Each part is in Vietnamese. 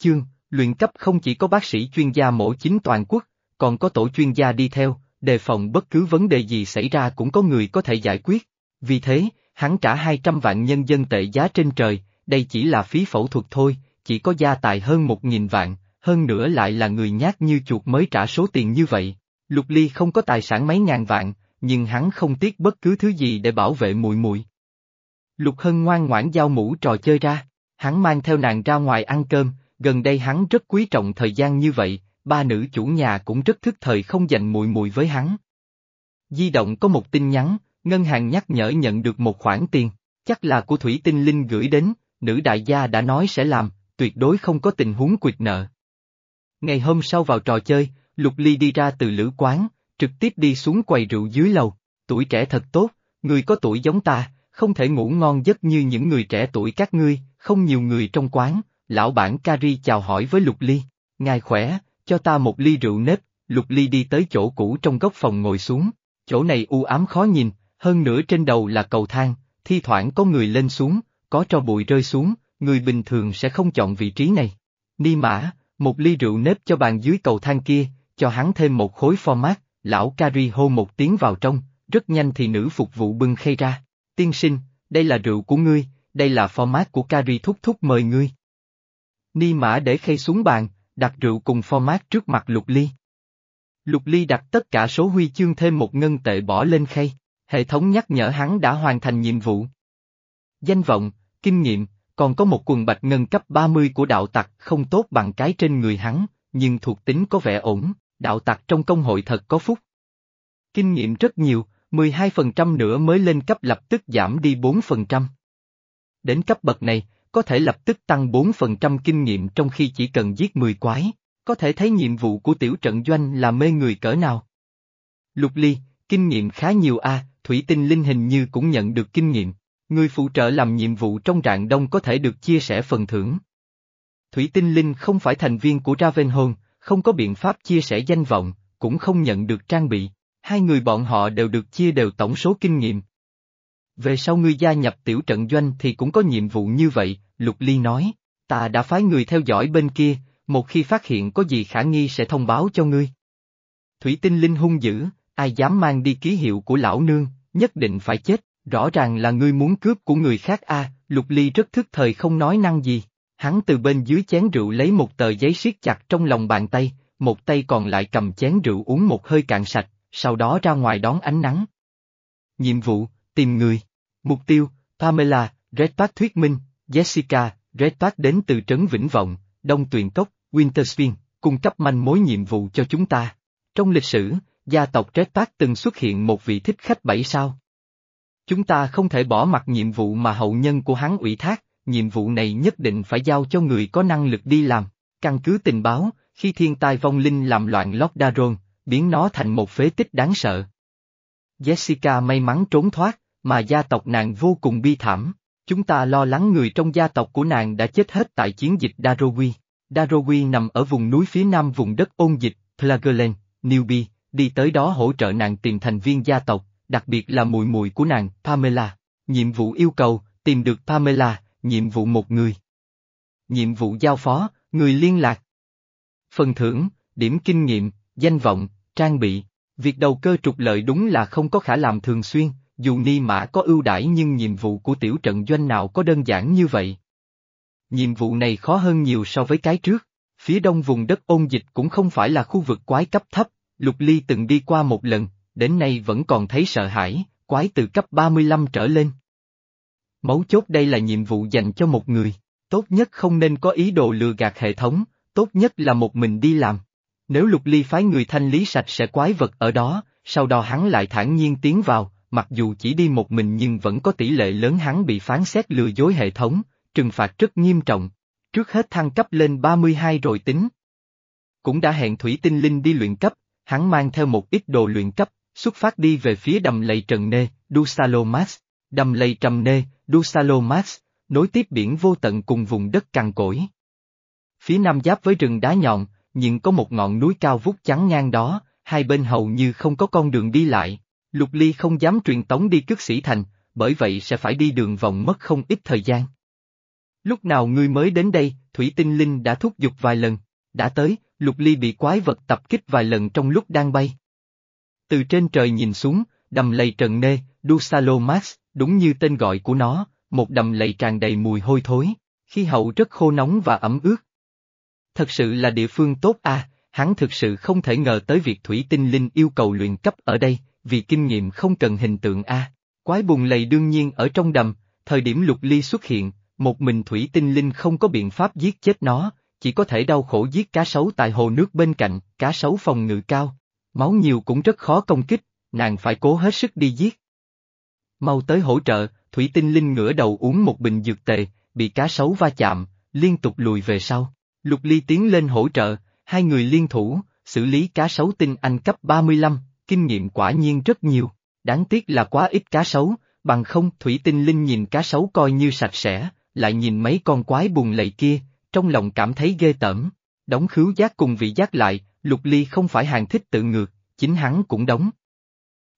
chương, luyện cấp không chỉ có bác sĩ chuyên gia mổ chính toàn quốc, còn có tổ chuyên gia đi theo, đề phòng bất cứ vấn đề gì xảy ra cũng có người có thể giải quyết. Vì thế, hắn trả 200 vạn nhân dân tệ giá trên trời, đây chỉ là phí phẫu thuật thôi, chỉ có gia tài hơn 1.000 vạn, hơn nữa lại là người nhát như chuột mới trả số tiền như vậy. Lục Ly không có tài sản mấy ngàn vạn, nhưng hắn không tiếc bất cứ thứ gì để bảo vệ muội muội. Lục Hân ngoan ngoãn giao mũ trò chơi ra, hắn mang theo nàng ra ngoài ăn cơm, gần đây hắn rất quý trọng thời gian như vậy, ba nữ chủ nhà cũng rất thức thời không dành mùi mùi với hắn. Di động có một tin nhắn, ngân hàng nhắc nhở nhận được một khoản tiền, chắc là của Thủy Tinh Linh gửi đến, nữ đại gia đã nói sẽ làm, tuyệt đối không có tình huống quyệt nợ. Ngày hôm sau vào trò chơi, Lục Ly đi ra từ lữ quán, trực tiếp đi xuống quầy rượu dưới lầu, tuổi trẻ thật tốt, người có tuổi giống ta, không thể ngủ ngon giấc như những người trẻ tuổi các ngươi, không nhiều người trong quán, lão bản Kari chào hỏi với Lục Ly, ngài khỏe, cho ta một ly rượu nếp, Lục Ly đi tới chỗ cũ trong góc phòng ngồi xuống, chỗ này u ám khó nhìn, hơn nữa trên đầu là cầu thang, thi thoảng có người lên xuống, có tro bụi rơi xuống, người bình thường sẽ không chọn vị trí này. Ni mã, một ly rượu nếp cho bàn dưới cầu thang kia, cho hắn thêm một khối format, lão Kari hô một tiếng vào trong, rất nhanh thì nữ phục vụ bưng khay ra. Tiên sinh, đây là rượu của ngươi, đây là format của Kari thúc thúc mời ngươi. Ni mã để khay xuống bàn, đặt rượu cùng format trước mặt Lục Ly. Lục Ly đặt tất cả số huy chương thêm một ngân tệ bỏ lên khay, hệ thống nhắc nhở hắn đã hoàn thành nhiệm vụ. Danh vọng, kinh nghiệm, còn có một quần bạch ngân cấp 30 của đạo tặc không tốt bằng cái trên người hắn, nhưng thuộc tính có vẻ ổn, đạo tặc trong công hội thật có phúc. Kinh nghiệm rất nhiều, 12% nữa mới lên cấp lập tức giảm đi 4%. Đến cấp bậc này, có thể lập tức tăng 4% kinh nghiệm trong khi chỉ cần giết 10 quái, có thể thấy nhiệm vụ của tiểu trận doanh là mê người cỡ nào. Lục ly, kinh nghiệm khá nhiều a, thủy tinh linh hình như cũng nhận được kinh nghiệm, người phụ trợ làm nhiệm vụ trong rạng đông có thể được chia sẻ phần thưởng. Thủy tinh linh không phải thành viên của Ravenholm, không có biện pháp chia sẻ danh vọng, cũng không nhận được trang bị, hai người bọn họ đều được chia đều tổng số kinh nghiệm. Về sau ngươi gia nhập tiểu trận doanh thì cũng có nhiệm vụ như vậy, Lục Ly nói, ta đã phái người theo dõi bên kia, một khi phát hiện có gì khả nghi sẽ thông báo cho ngươi. Thủy tinh linh hung dữ, ai dám mang đi ký hiệu của lão nương, nhất định phải chết, rõ ràng là ngươi muốn cướp của người khác a. Lục Ly rất thức thời không nói năng gì, hắn từ bên dưới chén rượu lấy một tờ giấy siết chặt trong lòng bàn tay, một tay còn lại cầm chén rượu uống một hơi cạn sạch, sau đó ra ngoài đón ánh nắng. Nhiệm vụ, tìm người. Mục tiêu, Pamela, Redpath thuyết minh, Jessica, Redpath đến từ Trấn Vĩnh Vọng, Đông Tuyền Cốc, Wintersfield, cung cấp manh mối nhiệm vụ cho chúng ta. Trong lịch sử, gia tộc Redpath từng xuất hiện một vị thích khách bảy sao. Chúng ta không thể bỏ mặc nhiệm vụ mà hậu nhân của hắn ủy thác, nhiệm vụ này nhất định phải giao cho người có năng lực đi làm. Căn cứ tình báo, khi thiên tai vong linh làm loạn Lord Daron, biến nó thành một phế tích đáng sợ. Jessica may mắn trốn thoát, mà gia tộc nàng vô cùng bi thảm. Chúng ta lo lắng người trong gia tộc của nàng đã chết hết tại chiến dịch Darowi. Darowi nằm ở vùng núi phía nam vùng đất ôn dịch, Plagerland, Newbie, đi tới đó hỗ trợ nàng tìm thành viên gia tộc, đặc biệt là mùi mùi của nàng, Pamela. Nhiệm vụ yêu cầu, tìm được Pamela, nhiệm vụ một người. Nhiệm vụ giao phó, người liên lạc. Phần thưởng, điểm kinh nghiệm, danh vọng, trang bị. Việc đầu cơ trục lợi đúng là không có khả làm thường xuyên, dù ni mã có ưu đãi nhưng nhiệm vụ của tiểu trận doanh nào có đơn giản như vậy. Nhiệm vụ này khó hơn nhiều so với cái trước, phía đông vùng đất ôn dịch cũng không phải là khu vực quái cấp thấp, Lục Ly từng đi qua một lần, đến nay vẫn còn thấy sợ hãi, quái từ cấp 35 trở lên. Mấu chốt đây là nhiệm vụ dành cho một người, tốt nhất không nên có ý đồ lừa gạt hệ thống, tốt nhất là một mình đi làm. Nếu Lục Ly phái người thanh lý sạch sẽ quái vật ở đó, sau đó hắn lại thản nhiên tiến vào, mặc dù chỉ đi một mình nhưng vẫn có tỷ lệ lớn hắn bị phán xét lừa dối hệ thống, trừng phạt rất nghiêm trọng. Trước hết thăng cấp lên 32 rồi tính. Cũng đã hẹn Thủy Tinh Linh đi luyện cấp, hắn mang theo một ít đồ luyện cấp, xuất phát đi về phía đầm lầy Trần Nê, Dusalomas. Đầm lầy Trầm Nê, Dusalomas, nối tiếp biển vô tận cùng vùng đất cằn cỗi. Phía nam giáp với rừng đá nhọn, nhưng có một ngọn núi cao vút trắng ngang đó, hai bên hầu như không có con đường đi lại. Lục Ly không dám truyền tống đi cước sĩ thành, bởi vậy sẽ phải đi đường vòng mất không ít thời gian. Lúc nào ngươi mới đến đây, Thủy Tinh Linh đã thúc giục vài lần. Đã tới, Lục Ly bị quái vật tập kích vài lần trong lúc đang bay. Từ trên trời nhìn xuống, đầm lầy trần nê, Dusalo Max, đúng như tên gọi của nó, một đầm lầy tràn đầy mùi hôi thối, khí hậu rất khô nóng và ẩm ướt. Thật sự là địa phương tốt à, hắn thực sự không thể ngờ tới việc Thủy Tinh Linh yêu cầu luyện cấp ở đây, vì kinh nghiệm không cần hình tượng a. Quái bùn lầy đương nhiên ở trong đầm, thời điểm lục ly xuất hiện, một mình Thủy Tinh Linh không có biện pháp giết chết nó, chỉ có thể đau khổ giết cá sấu tại hồ nước bên cạnh, cá sấu phòng ngự cao. Máu nhiều cũng rất khó công kích, nàng phải cố hết sức đi giết. Mau tới hỗ trợ, Thủy Tinh Linh ngửa đầu uống một bình dược tề, bị cá sấu va chạm, liên tục lùi về sau. Lục Ly tiến lên hỗ trợ, hai người liên thủ, xử lý cá sấu tinh anh cấp 35, kinh nghiệm quả nhiên rất nhiều. Đáng tiếc là quá ít cá sấu, bằng không Thủy Tinh Linh nhìn cá sấu coi như sạch sẽ, lại nhìn mấy con quái buồn lầy kia, trong lòng cảm thấy ghê tởm. Đóng khứu giác cùng vị giác lại, Lục Ly không phải hàng thích tự ngược, chính hắn cũng đóng.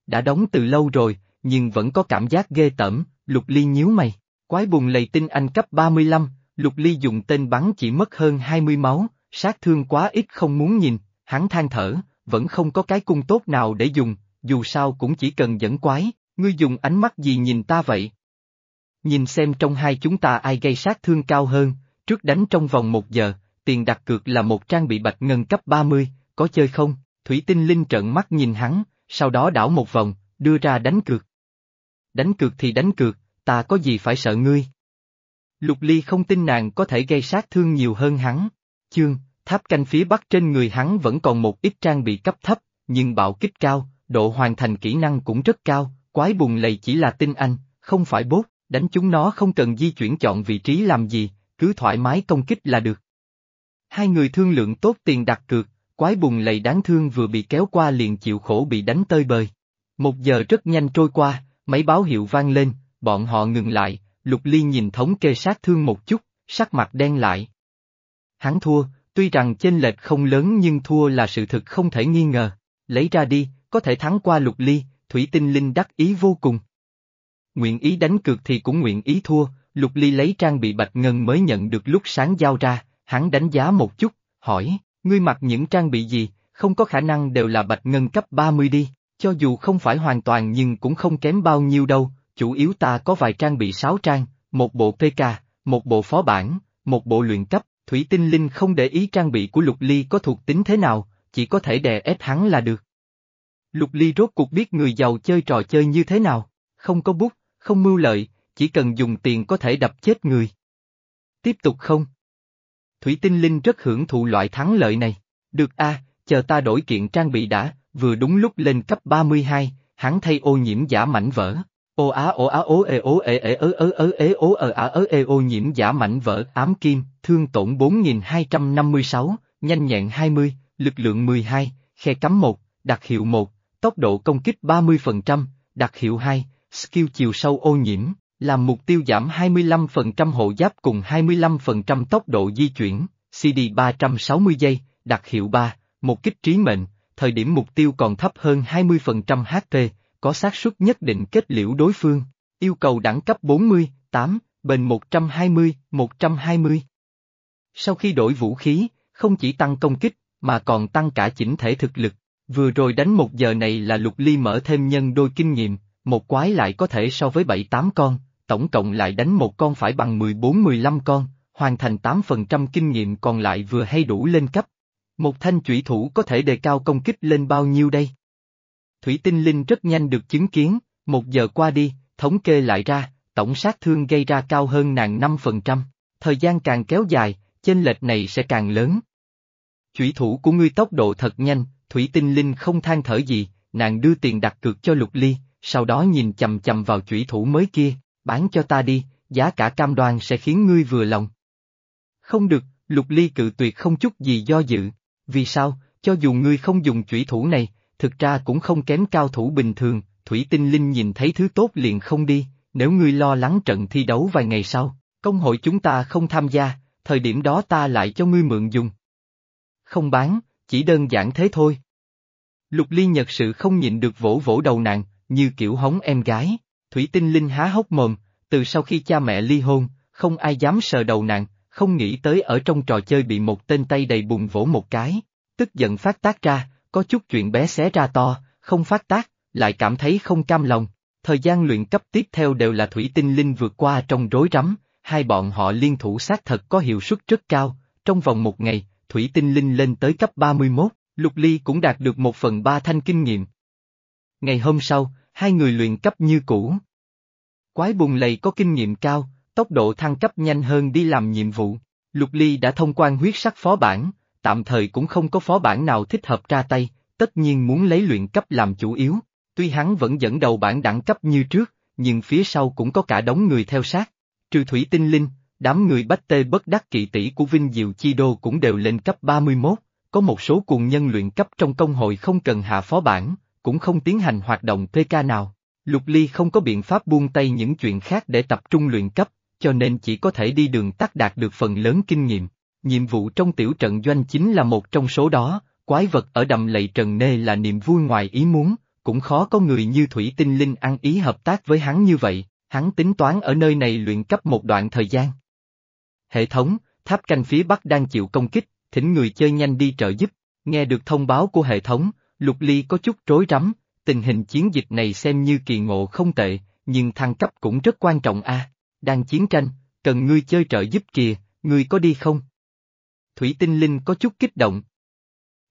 Đã đóng từ lâu rồi, nhưng vẫn có cảm giác ghê tởm, Lục Ly nhíu mày. Quái bùn lầy tinh anh cấp 35, Lục Ly dùng tên bắn chỉ mất hơn 20 máu, sát thương quá ít không muốn nhìn, hắn than thở, vẫn không có cái cung tốt nào để dùng, dù sao cũng chỉ cần dẫn quái, ngươi dùng ánh mắt gì nhìn ta vậy? Nhìn xem trong hai chúng ta ai gây sát thương cao hơn, trước đánh trong vòng một giờ, tiền đặt cược là một trang bị bạch ngân cấp 30, có chơi không? Thủy tinh linh trợn mắt nhìn hắn, sau đó đảo một vòng, đưa ra đánh cược. Đánh cược thì đánh cược, ta có gì phải sợ ngươi? Lục Ly không tin nàng có thể gây sát thương nhiều hơn hắn. Chương, tháp canh phía bắc trên người hắn vẫn còn một ít trang bị cấp thấp, nhưng bạo kích cao, độ hoàn thành kỹ năng cũng rất cao, quái bùng lầy chỉ là tinh anh, không phải bốt, đánh chúng nó không cần di chuyển chọn vị trí làm gì, cứ thoải mái công kích là được. Hai người thương lượng tốt tiền đặt cược, quái bùng lầy đáng thương vừa bị kéo qua liền chịu khổ bị đánh tơi bời. Một giờ rất nhanh trôi qua, mấy báo hiệu vang lên, bọn họ ngừng lại, Lục Ly nhìn thống kê sát thương một chút, sắc mặt đen lại. Hắn thua, tuy rằng chênh lệch không lớn nhưng thua là sự thực không thể nghi ngờ. Lấy ra đi, có thể thắng qua Lục Ly, Thủy Tinh Linh đắc ý vô cùng. Nguyện ý đánh cược thì cũng nguyện ý thua, Lục Ly lấy trang bị bạch ngân mới nhận được lúc sáng giao ra, hắn đánh giá một chút, hỏi, ngươi mặc những trang bị gì, không có khả năng đều là bạch ngân cấp 30 đi, cho dù không phải hoàn toàn nhưng cũng không kém bao nhiêu đâu, chủ yếu ta có vài trang bị sáu trang, một bộ PK, một bộ phó bản, một bộ luyện cấp, Thủy Tinh Linh không để ý trang bị của Lục Ly có thuộc tính thế nào, chỉ có thể đè ép hắn là được. Lục Ly rốt cuộc biết người giàu chơi trò chơi như thế nào, không có bút, không mưu lợi, chỉ cần dùng tiền có thể đập chết người. Tiếp tục không? Thủy Tinh Linh rất hưởng thụ loại thắng lợi này. Được a, chờ ta đổi kiện trang bị đã, vừa đúng lúc lên cấp 32, hắn thay ô nhiễm giả mảnh vỡ. Ô á ô á ô ê ô ê ê ớ ớ ớ ê ô ờ, ở ả ớ ê ô nhiễm giả mảnh vỡ ám kim, thương tổn 4256, nhanh nhẹn 20, lực lượng 12, khe cắm 1, đặc hiệu 1, tốc độ công kích 30%, đặc hiệu 2, skill chiều sâu ô nhiễm, làm mục tiêu giảm 25% hộ giáp cùng 25% tốc độ di chuyển, CD 360 giây, đặc hiệu 3, một kích trí mệnh, thời điểm mục tiêu còn thấp hơn 20% HP, có xác suất nhất định kết liễu đối phương. Yêu cầu đẳng cấp 40, 8, bền 120, 120. Sau khi đổi vũ khí, không chỉ tăng công kích, mà còn tăng cả chỉnh thể thực lực. Vừa rồi đánh một giờ này là lục ly mở thêm nhân đôi kinh nghiệm, một quái lại có thể so với 7-8 con, tổng cộng lại đánh một con phải bằng 14-15 con, hoàn thành 8% kinh nghiệm còn lại vừa hay đủ lên cấp. Một thanh chủy thủ có thể đề cao công kích lên bao nhiêu đây? Thủy tinh linh rất nhanh được chứng kiến, một giờ qua đi, thống kê lại ra, tổng sát thương gây ra cao hơn nàng 5%, thời gian càng kéo dài, chênh lệch này sẽ càng lớn. Chủy thủ của ngươi tốc độ thật nhanh, Thủy tinh linh không than thở gì, nàng đưa tiền đặt cược cho lục ly, sau đó nhìn chầm chầm vào chủy thủ mới kia, bán cho ta đi, giá cả cam đoan sẽ khiến ngươi vừa lòng. Không được, lục ly cự tuyệt không chút gì do dự, vì sao, cho dù ngươi không dùng chủy thủ này, thực ra cũng không kém cao thủ bình thường, Thủy Tinh Linh nhìn thấy thứ tốt liền không đi, nếu ngươi lo lắng trận thi đấu vài ngày sau, công hội chúng ta không tham gia, thời điểm đó ta lại cho ngươi mượn dùng. Không bán, chỉ đơn giản thế thôi. Lục Ly Nhật sự không nhịn được vỗ vỗ đầu nàng, như kiểu hống em gái, Thủy Tinh Linh há hốc mồm, từ sau khi cha mẹ ly hôn, không ai dám sờ đầu nàng, không nghĩ tới ở trong trò chơi bị một tên tay đầy bùng vỗ một cái. Tức giận phát tác ra, có chút chuyện bé xé ra to, không phát tác, lại cảm thấy không cam lòng. Thời gian luyện cấp tiếp theo đều là thủy tinh linh vượt qua trong rối rắm, hai bọn họ liên thủ sát thật có hiệu suất rất cao, trong vòng một ngày, thủy tinh linh lên tới cấp 31, Lục Ly cũng đạt được một phần ba thanh kinh nghiệm. Ngày hôm sau, hai người luyện cấp như cũ. Quái bùng lầy có kinh nghiệm cao, tốc độ thăng cấp nhanh hơn đi làm nhiệm vụ. Lục Ly đã thông quan huyết sắc phó bản, tạm thời cũng không có phó bản nào thích hợp ra tay, tất nhiên muốn lấy luyện cấp làm chủ yếu. Tuy hắn vẫn dẫn đầu bản đẳng cấp như trước, nhưng phía sau cũng có cả đống người theo sát. Trừ thủy tinh linh, đám người bách tê bất đắc kỵ tỷ của Vinh Diệu Chi Đô cũng đều lên cấp 31, có một số cuồng nhân luyện cấp trong công hội không cần hạ phó bản, cũng không tiến hành hoạt động PK nào. Lục Ly không có biện pháp buông tay những chuyện khác để tập trung luyện cấp, cho nên chỉ có thể đi đường tắt đạt được phần lớn kinh nghiệm. Nhiệm vụ trong tiểu trận doanh chính là một trong số đó, quái vật ở đầm lầy trần nê là niềm vui ngoài ý muốn, cũng khó có người như Thủy Tinh Linh ăn ý hợp tác với hắn như vậy, hắn tính toán ở nơi này luyện cấp một đoạn thời gian. Hệ thống, tháp canh phía bắc đang chịu công kích, thỉnh người chơi nhanh đi trợ giúp, nghe được thông báo của hệ thống, Lục Ly có chút rối rắm, tình hình chiến dịch này xem như kỳ ngộ không tệ, nhưng thăng cấp cũng rất quan trọng a. Đang chiến tranh, cần ngươi chơi trợ giúp kìa, ngươi có đi không? Thủy Tinh Linh có chút kích động.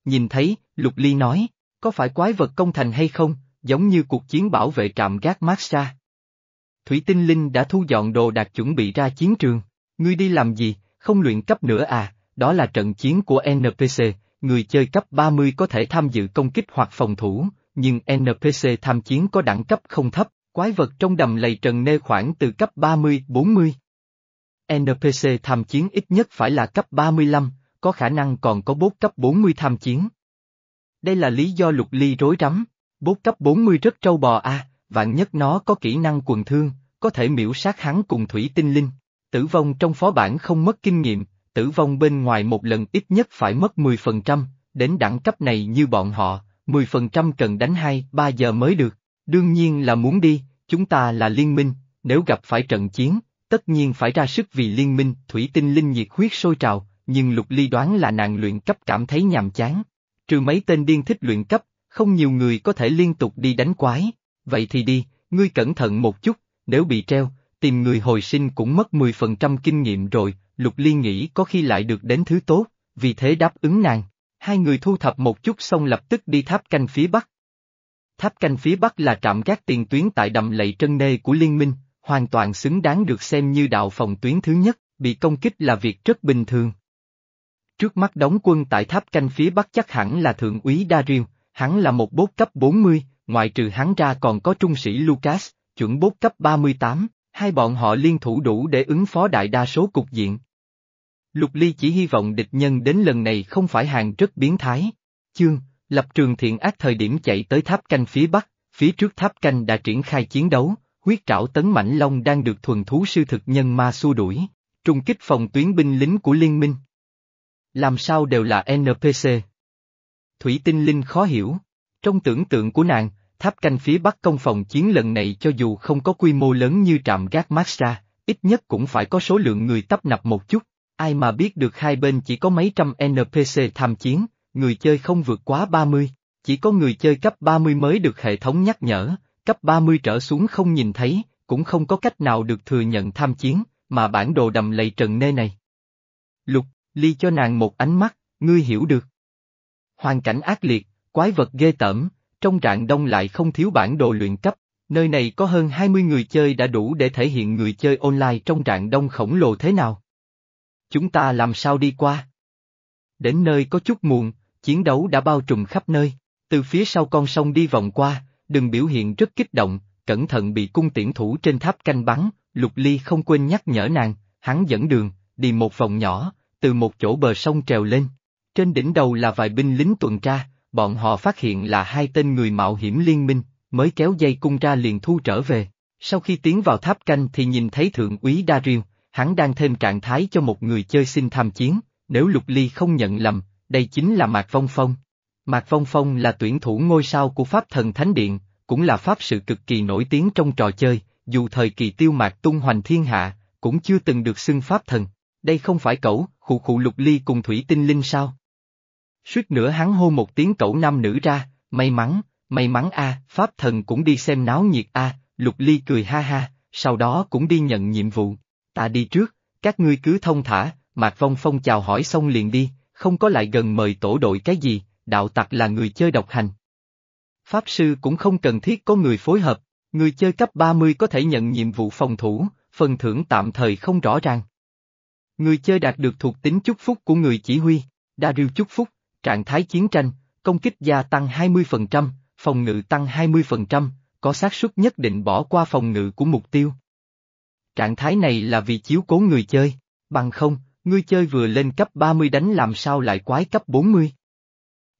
Nhìn thấy, Lục Ly nói, có phải quái vật công thành hay không, giống như cuộc chiến bảo vệ trạm gác Maxa. Thủy Tinh Linh đã thu dọn đồ đạc chuẩn bị ra chiến trường, ngươi đi làm gì, không luyện cấp nữa à, đó là trận chiến của NPC, người chơi cấp 30 có thể tham dự công kích hoặc phòng thủ, nhưng NPC tham chiến có đẳng cấp không thấp, quái vật trong đầm lầy trần nê khoảng từ cấp 30-40. NPC tham chiến ít nhất phải là cấp 35, có khả năng còn có bốt cấp 40 tham chiến. Đây là lý do lục ly rối rắm, bốt cấp 40 rất trâu bò a, vạn nhất nó có kỹ năng quần thương, có thể miễu sát hắn cùng thủy tinh linh. Tử vong trong phó bản không mất kinh nghiệm, tử vong bên ngoài một lần ít nhất phải mất 10%, đến đẳng cấp này như bọn họ, 10% cần đánh 2-3 giờ mới được. Đương nhiên là muốn đi, chúng ta là liên minh, nếu gặp phải trận chiến, tất nhiên phải ra sức vì liên minh, thủy tinh linh nhiệt huyết sôi trào, nhưng lục ly đoán là nàng luyện cấp cảm thấy nhàm chán. Trừ mấy tên điên thích luyện cấp, không nhiều người có thể liên tục đi đánh quái, vậy thì đi, ngươi cẩn thận một chút, nếu bị treo, tìm người hồi sinh cũng mất 10% kinh nghiệm rồi, Lục Ly nghĩ có khi lại được đến thứ tốt, vì thế đáp ứng nàng. Hai người thu thập một chút xong lập tức đi tháp canh phía Bắc. Tháp canh phía Bắc là trạm gác tiền tuyến tại đầm lầy trân nê của Liên minh, hoàn toàn xứng đáng được xem như đạo phòng tuyến thứ nhất, bị công kích là việc rất bình thường. Trước mắt đóng quân tại tháp canh phía Bắc chắc hẳn là Thượng úy Dario, hắn là một bốt cấp 40, ngoài trừ hắn ra còn có trung sĩ Lucas, chuẩn bốt cấp 38, hai bọn họ liên thủ đủ để ứng phó đại đa số cục diện. Lục Ly chỉ hy vọng địch nhân đến lần này không phải hàng rất biến thái. Chương, lập trường thiện ác thời điểm chạy tới tháp canh phía bắc, phía trước tháp canh đã triển khai chiến đấu, huyết trảo tấn mãnh long đang được thuần thú sư thực nhân ma xua đuổi, trung kích phòng tuyến binh lính của liên minh. Làm sao đều là NPC? Thủy tinh linh khó hiểu. Trong tưởng tượng của nàng, tháp canh phía bắc công phòng chiến lần này cho dù không có quy mô lớn như trạm gác Maxra, ít nhất cũng phải có số lượng người tấp nập một chút. Ai mà biết được hai bên chỉ có mấy trăm NPC tham chiến, người chơi không vượt quá 30, chỉ có người chơi cấp 30 mới được hệ thống nhắc nhở, cấp 30 trở xuống không nhìn thấy, cũng không có cách nào được thừa nhận tham chiến, mà bản đồ đầm lầy trần nê này. Lục, ly cho nàng một ánh mắt, ngươi hiểu được. Hoàn cảnh ác liệt, quái vật ghê tởm, trong rạng đông lại không thiếu bản đồ luyện cấp, nơi này có hơn 20 người chơi đã đủ để thể hiện người chơi online trong rạng đông khổng lồ thế nào. Chúng ta làm sao đi qua? Đến nơi có chút muộn, chiến đấu đã bao trùm khắp nơi, từ phía sau con sông đi vòng qua, đừng biểu hiện rất kích động, cẩn thận bị cung tiễn thủ trên tháp canh bắn, Lục Ly không quên nhắc nhở nàng, hắn dẫn đường, đi một vòng nhỏ, từ một chỗ bờ sông trèo lên. Trên đỉnh đầu là vài binh lính tuần tra, bọn họ phát hiện là hai tên người mạo hiểm liên minh, mới kéo dây cung ra liền thu trở về. Sau khi tiến vào tháp canh thì nhìn thấy thượng úy Dario, hắn đang thêm trạng thái cho một người chơi xin tham chiến, nếu Lục Ly không nhận lầm, đây chính là Mạc Vong Phong. Mạc Vong Phong là tuyển thủ ngôi sao của Pháp Thần Thánh Điện, cũng là Pháp sự cực kỳ nổi tiếng trong trò chơi, dù thời kỳ tiêu mạc tung hoành thiên hạ, cũng chưa từng được xưng Pháp Thần. đây không phải cậu, khụ khụ lục ly cùng thủy tinh linh sao? Suýt nữa hắn hô một tiếng cậu nam nữ ra, may mắn, may mắn a, Pháp thần cũng đi xem náo nhiệt a, lục ly cười ha ha, sau đó cũng đi nhận nhiệm vụ. Ta đi trước, các ngươi cứ thông thả, Mạc Vong Phong chào hỏi xong liền đi, không có lại gần mời tổ đội cái gì, đạo tặc là người chơi độc hành. Pháp sư cũng không cần thiết có người phối hợp, người chơi cấp 30 có thể nhận nhiệm vụ phòng thủ, phần thưởng tạm thời không rõ ràng. Người chơi đạt được thuộc tính chúc phúc của người chỉ huy, đa rêu chúc phúc, trạng thái chiến tranh, công kích gia tăng 20%, phòng ngự tăng 20%, có xác suất nhất định bỏ qua phòng ngự của mục tiêu. Trạng thái này là vì chiếu cố người chơi, bằng không, người chơi vừa lên cấp 30 đánh làm sao lại quái cấp 40.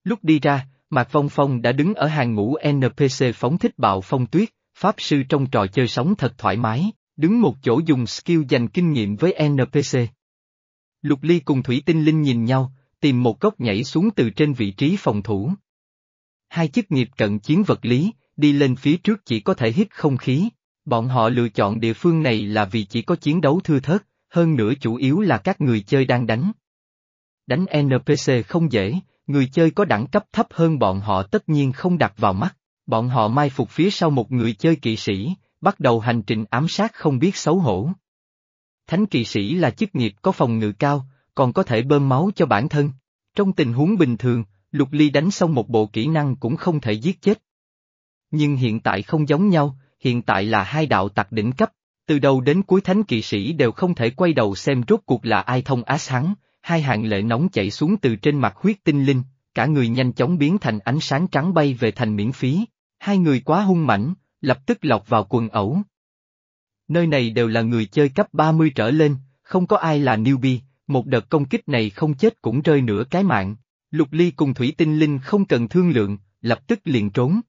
Lúc đi ra, Mạc Vong Phong đã đứng ở hàng ngũ NPC phóng thích bạo phong tuyết, pháp sư trong trò chơi sống thật thoải mái, đứng một chỗ dùng skill dành kinh nghiệm với NPC. Lục Ly cùng Thủy Tinh Linh nhìn nhau, tìm một góc nhảy xuống từ trên vị trí phòng thủ. Hai chức nghiệp cận chiến vật lý, đi lên phía trước chỉ có thể hít không khí. Bọn họ lựa chọn địa phương này là vì chỉ có chiến đấu thưa thớt, hơn nữa chủ yếu là các người chơi đang đánh. Đánh NPC không dễ, người chơi có đẳng cấp thấp hơn bọn họ tất nhiên không đặt vào mắt. Bọn họ mai phục phía sau một người chơi kỵ sĩ, bắt đầu hành trình ám sát không biết xấu hổ. Thánh kỵ sĩ là chức nghiệp có phòng ngự cao, còn có thể bơm máu cho bản thân. Trong tình huống bình thường, Lục Ly đánh xong một bộ kỹ năng cũng không thể giết chết. Nhưng hiện tại không giống nhau, hiện tại là hai đạo tặc đỉnh cấp, từ đầu đến cuối thánh kỵ sĩ đều không thể quay đầu xem rốt cuộc là ai thông ás hắn, hai hàng lệ nóng chảy xuống từ trên mặt huyết tinh linh, cả người nhanh chóng biến thành ánh sáng trắng bay về thành miễn phí, hai người quá hung mãnh, lập tức lọc vào quần ẩu. Nơi này đều là người chơi cấp 30 trở lên, không có ai là newbie, một đợt công kích này không chết cũng rơi nửa cái mạng. Lục Ly cùng Thủy Tinh Linh không cần thương lượng, lập tức liền trốn.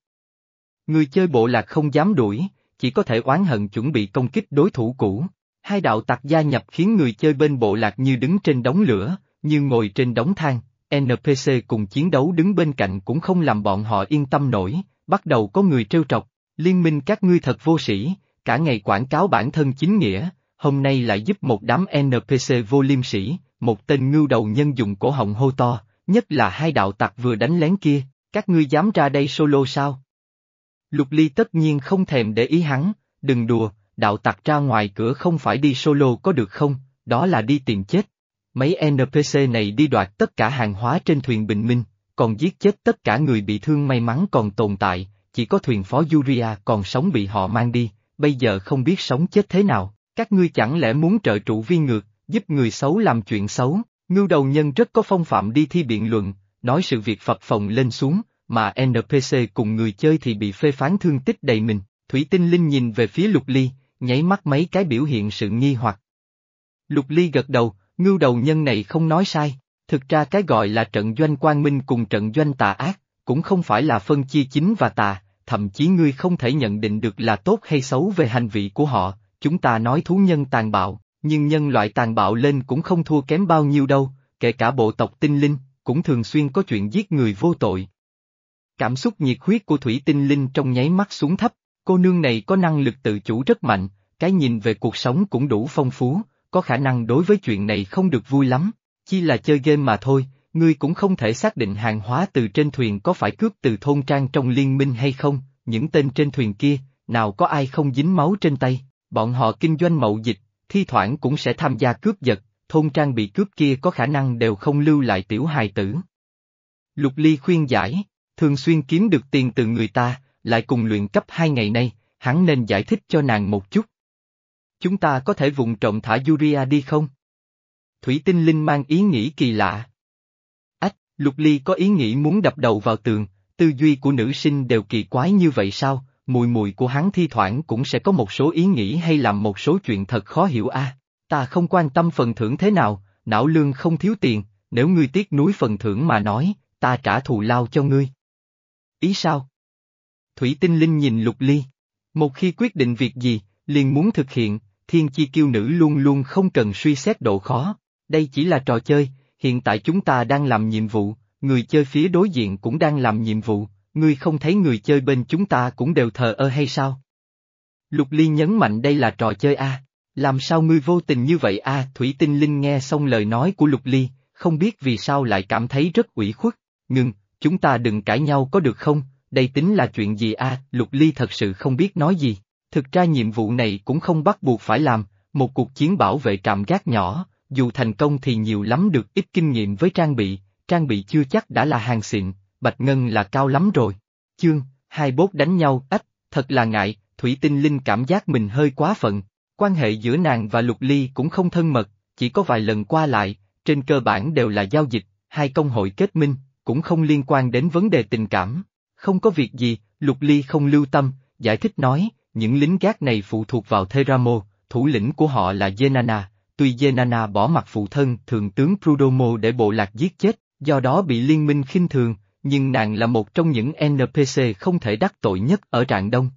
Người chơi bộ lạc không dám đuổi, chỉ có thể oán hận chuẩn bị công kích đối thủ cũ. Hai đạo tặc gia nhập khiến người chơi bên bộ lạc như đứng trên đống lửa, như ngồi trên đống than, NPC cùng chiến đấu đứng bên cạnh cũng không làm bọn họ yên tâm nổi, bắt đầu có người trêu trọc, liên minh các ngươi thật vô sĩ, cả ngày quảng cáo bản thân chính nghĩa, hôm nay lại giúp một đám NPC vô liêm sĩ, một tên ngưu đầu nhân dùng cổ họng hô to, nhất là hai đạo tặc vừa đánh lén kia, các ngươi dám ra đây solo sao? Lục Ly tất nhiên không thèm để ý hắn, đừng đùa, đạo tặc ra ngoài cửa không phải đi solo có được không, đó là đi tìm chết. Mấy NPC này đi đoạt tất cả hàng hóa trên thuyền bình minh, còn giết chết tất cả người bị thương may mắn còn tồn tại, chỉ có thuyền phó Yuria còn sống bị họ mang đi, bây giờ không biết sống chết thế nào, các ngươi chẳng lẽ muốn trợ trụ viên ngược, giúp người xấu làm chuyện xấu, ngưu đầu nhân rất có phong phạm đi thi biện luận, nói sự việc phập phồng lên xuống, mà NPC cùng người chơi thì bị phê phán thương tích đầy mình, Thủy Tinh Linh nhìn về phía Lục Ly, nháy mắt mấy cái biểu hiện sự nghi hoặc. Lục Ly gật đầu, ngưu đầu nhân này không nói sai, thực ra cái gọi là trận doanh quang minh cùng trận doanh tà ác, cũng không phải là phân chia chính và tà, thậm chí ngươi không thể nhận định được là tốt hay xấu về hành vi của họ, chúng ta nói thú nhân tàn bạo, nhưng nhân loại tàn bạo lên cũng không thua kém bao nhiêu đâu, kể cả bộ tộc tinh linh, cũng thường xuyên có chuyện giết người vô tội. Cảm xúc nhiệt huyết của Thủy Tinh Linh trong nháy mắt xuống thấp, cô nương này có năng lực tự chủ rất mạnh, cái nhìn về cuộc sống cũng đủ phong phú, có khả năng đối với chuyện này không được vui lắm, chỉ là chơi game mà thôi, ngươi cũng không thể xác định hàng hóa từ trên thuyền có phải cướp từ thôn trang trong liên minh hay không, những tên trên thuyền kia, nào có ai không dính máu trên tay, bọn họ kinh doanh mậu dịch, thi thoảng cũng sẽ tham gia cướp giật, thôn trang bị cướp kia có khả năng đều không lưu lại tiểu hài tử. Lục Ly khuyên giải, thường xuyên kiếm được tiền từ người ta, lại cùng luyện cấp hai ngày nay, hắn nên giải thích cho nàng một chút. Chúng ta có thể vụng trộm thả Yuria đi không? Thủy tinh linh mang ý nghĩ kỳ lạ. Ách, Lục Ly có ý nghĩ muốn đập đầu vào tường, tư duy của nữ sinh đều kỳ quái như vậy sao, mùi mùi của hắn thi thoảng cũng sẽ có một số ý nghĩ hay làm một số chuyện thật khó hiểu a. Ta không quan tâm phần thưởng thế nào, não lương không thiếu tiền, nếu ngươi tiếc núi phần thưởng mà nói, ta trả thù lao cho ngươi. Ý sao? Thủy tinh linh nhìn lục ly. Một khi quyết định việc gì, liền muốn thực hiện, thiên chi kiêu nữ luôn luôn không cần suy xét độ khó. Đây chỉ là trò chơi, hiện tại chúng ta đang làm nhiệm vụ, người chơi phía đối diện cũng đang làm nhiệm vụ, ngươi không thấy người chơi bên chúng ta cũng đều thờ ơ hay sao? Lục Ly nhấn mạnh đây là trò chơi A, Làm sao ngươi vô tình như vậy a? Thủy Tinh Linh nghe xong lời nói của Lục Ly, không biết vì sao lại cảm thấy rất ủy khuất. Ngừng, chúng ta đừng cãi nhau có được không? Đây tính là chuyện gì a? Lục Ly thật sự không biết nói gì. Thực ra nhiệm vụ này cũng không bắt buộc phải làm, một cuộc chiến bảo vệ trạm gác nhỏ, dù thành công thì nhiều lắm được ít kinh nghiệm với trang bị, trang bị chưa chắc đã là hàng xịn, Bạch Ngân là cao lắm rồi. Chương, hai bốt đánh nhau, ách, thật là ngại, Thủy Tinh Linh cảm giác mình hơi quá phận. Quan hệ giữa nàng và Lục Ly cũng không thân mật, chỉ có vài lần qua lại, trên cơ bản đều là giao dịch, hai công hội kết minh, cũng không liên quan đến vấn đề tình cảm. Không có việc gì, Lục Ly không lưu tâm, giải thích nói, những lính gác này phụ thuộc vào Theramo, thủ lĩnh của họ là Yenana, tuy Yenana bỏ mặt phụ thân thường tướng Prudomo để bộ lạc giết chết, do đó bị liên minh khinh thường, nhưng nàng là một trong những NPC không thể đắc tội nhất ở Rạng Đông.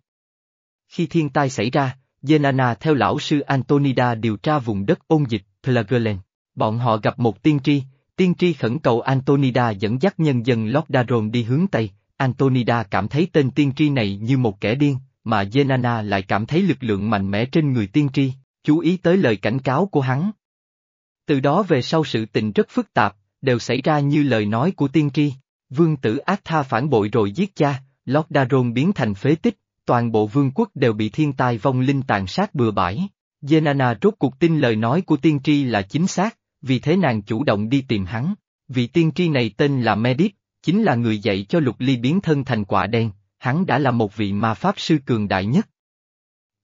Khi thiên tai xảy ra, Yenana theo lão sư Antonida điều tra vùng đất ôn dịch, Plagerland. Bọn họ gặp một tiên tri, tiên tri khẩn cầu Antonida dẫn dắt nhân dân Logdaron đi hướng Tây, Antonida cảm thấy tên tiên tri này như một kẻ điên, mà Zenana lại cảm thấy lực lượng mạnh mẽ trên người tiên tri, chú ý tới lời cảnh cáo của hắn. Từ đó về sau sự tình rất phức tạp, đều xảy ra như lời nói của tiên tri. Vương tử ác tha phản bội rồi giết cha, Logdaron biến thành phế tích, toàn bộ vương quốc đều bị thiên tai vong linh tàn sát bừa bãi. Zenana rốt cuộc tin lời nói của tiên tri là chính xác, vì thế nàng chủ động đi tìm hắn. Vị tiên tri này tên là Medip, chính là người dạy cho lục ly biến thân thành quả đen, hắn đã là một vị ma pháp sư cường đại nhất.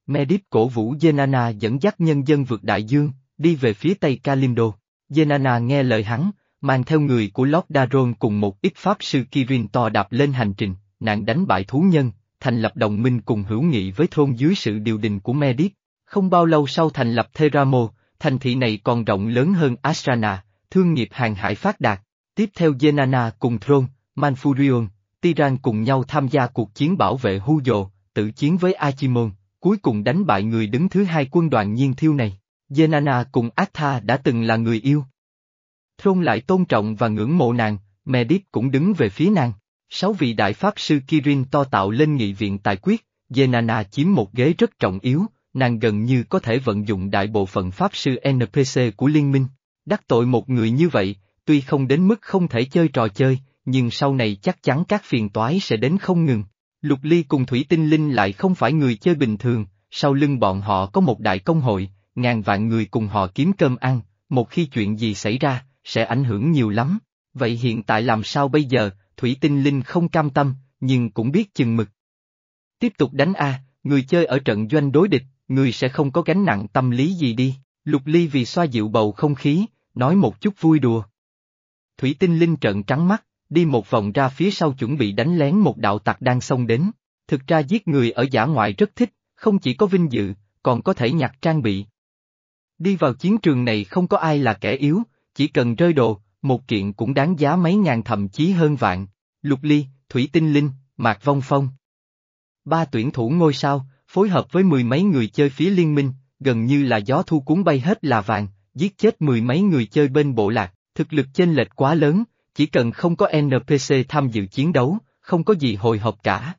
Medip cổ vũ Zenana dẫn dắt nhân dân vượt đại dương, đi về phía tây Kalimdo. Zenana nghe lời hắn, mang theo người của Lord Daron cùng một ít pháp sư Kirin to đạp lên hành trình, nạn đánh bại thú nhân, thành lập đồng minh cùng hữu nghị với thôn dưới sự điều đình của Medip. Không bao lâu sau thành lập Theramo, thành thị này còn rộng lớn hơn Asrana, thương nghiệp hàng hải phát đạt. Tiếp theo Zenana cùng Throne, Manfurion, Tiran cùng nhau tham gia cuộc chiến bảo vệ Huyo, tự chiến với Achimon, cuối cùng đánh bại người đứng thứ hai quân đoàn nhiên thiêu này. Zenana cùng Atha đã từng là người yêu. Throne lại tôn trọng và ngưỡng mộ nàng, Medip cũng đứng về phía nàng. Sáu vị đại pháp sư Kirin to tạo lên nghị viện tài quyết, Zenana chiếm một ghế rất trọng yếu, nàng gần như có thể vận dụng đại bộ phận pháp sư NPC của liên minh. Đắc tội một người như vậy, tuy không đến mức không thể chơi trò chơi, nhưng sau này chắc chắn các phiền toái sẽ đến không ngừng. Lục Ly cùng Thủy Tinh Linh lại không phải người chơi bình thường, sau lưng bọn họ có một đại công hội, ngàn vạn người cùng họ kiếm cơm ăn, một khi chuyện gì xảy ra, sẽ ảnh hưởng nhiều lắm. Vậy hiện tại làm sao bây giờ, Thủy Tinh Linh không cam tâm, nhưng cũng biết chừng mực. Tiếp tục đánh A, người chơi ở trận doanh đối địch, người sẽ không có gánh nặng tâm lý gì đi. Lục Ly vì xoa dịu bầu không khí, nói một chút vui đùa. Thủy Tinh Linh trợn trắng mắt, đi một vòng ra phía sau chuẩn bị đánh lén một đạo tặc đang xông đến. Thực ra giết người ở giả ngoại rất thích, không chỉ có vinh dự, còn có thể nhặt trang bị. Đi vào chiến trường này không có ai là kẻ yếu, chỉ cần rơi đồ, một kiện cũng đáng giá mấy ngàn thậm chí hơn vạn. Lục Ly, Thủy Tinh Linh, Mạc Vong Phong. Ba tuyển thủ ngôi sao, phối hợp với mười mấy người chơi phía liên minh, gần như là gió thu cuốn bay hết là vàng, giết chết mười mấy người chơi bên bộ lạc, thực lực chênh lệch quá lớn, chỉ cần không có NPC tham dự chiến đấu, không có gì hồi hộp cả.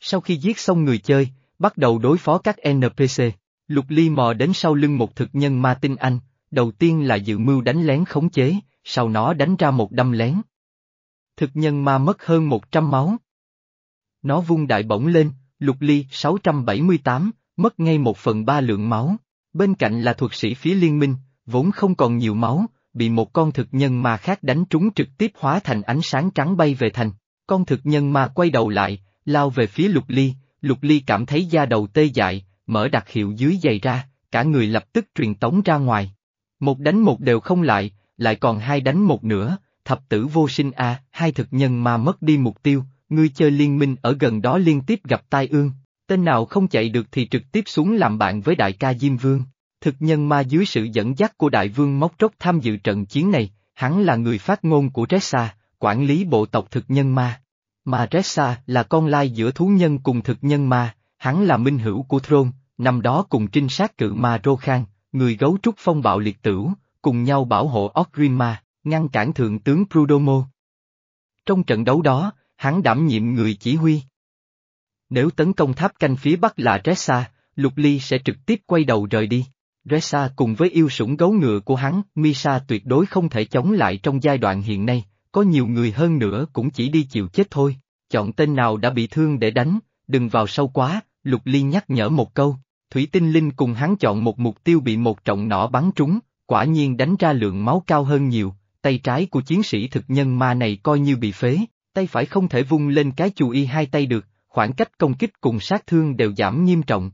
Sau khi giết xong người chơi, bắt đầu đối phó các NPC, Lục Ly mò đến sau lưng một thực nhân ma tinh anh, đầu tiên là dự mưu đánh lén khống chế, sau nó đánh ra một đâm lén. Thực nhân ma mất hơn 100 máu. Nó vung đại bổng lên, Lục Ly 678, mất ngay một phần ba lượng máu. Bên cạnh là thuật sĩ phía liên minh, vốn không còn nhiều máu, bị một con thực nhân ma khác đánh trúng trực tiếp hóa thành ánh sáng trắng bay về thành. Con thực nhân ma quay đầu lại, lao về phía lục ly, lục ly cảm thấy da đầu tê dại, mở đặc hiệu dưới giày ra, cả người lập tức truyền tống ra ngoài. Một đánh một đều không lại, lại còn hai đánh một nữa, thập tử vô sinh a, hai thực nhân ma mất đi mục tiêu, ngươi chơi liên minh ở gần đó liên tiếp gặp tai ương, tên nào không chạy được thì trực tiếp xuống làm bạn với đại ca Diêm Vương. Thực nhân ma dưới sự dẫn dắt của đại vương Móc Trốc tham dự trận chiến này, hắn là người phát ngôn của Ressa, quản lý bộ tộc thực nhân ma. Mà Ressa là con lai giữa thú nhân cùng thực nhân ma, hắn là minh hữu của Throne, năm đó cùng trinh sát cự ma Rô Khang, người gấu trúc phong bạo liệt tửu, cùng nhau bảo hộ Ogrima, ngăn cản thượng tướng Prudomo. Trong trận đấu đó, hắn đảm nhiệm người chỉ huy. Nếu tấn công tháp canh phía bắc là Ressa, Lục Ly sẽ trực tiếp quay đầu rời đi. Ressa cùng với yêu sủng gấu ngựa của hắn, Misa tuyệt đối không thể chống lại trong giai đoạn hiện nay, có nhiều người hơn nữa cũng chỉ đi chịu chết thôi. Chọn tên nào đã bị thương để đánh, đừng vào sâu quá, Lục Ly nhắc nhở một câu. Thủy Tinh Linh cùng hắn chọn một mục tiêu bị một trọng nỏ bắn trúng, quả nhiên đánh ra lượng máu cao hơn nhiều, tay trái của chiến sĩ thực nhân ma này coi như bị phế, tay phải không thể vung lên cái chù y hai tay được, khoảng cách công kích cùng sát thương đều giảm nghiêm trọng.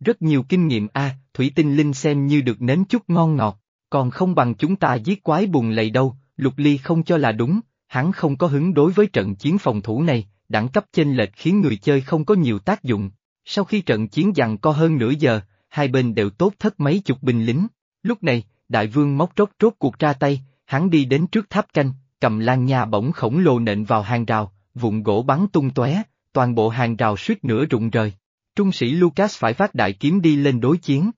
Rất nhiều kinh nghiệm a, Thủy Tinh Linh xem như được nếm chút ngon ngọt, còn không bằng chúng ta giết quái bùng lầy đâu, Lục Ly không cho là đúng, hắn không có hứng đối với trận chiến phòng thủ này, đẳng cấp chênh lệch khiến người chơi không có nhiều tác dụng. Sau khi trận chiến dằn co hơn nửa giờ, hai bên đều tốt thất mấy chục binh lính. Lúc này, đại vương móc rốt rốt cuộc ra tay, hắn đi đến trước tháp canh, cầm lan nha bổng khổng lồ nện vào hàng rào, vụn gỗ bắn tung tóe, toàn bộ hàng rào suýt nửa rụng rời. Trung sĩ Lucas phải phát đại kiếm đi lên đối chiến.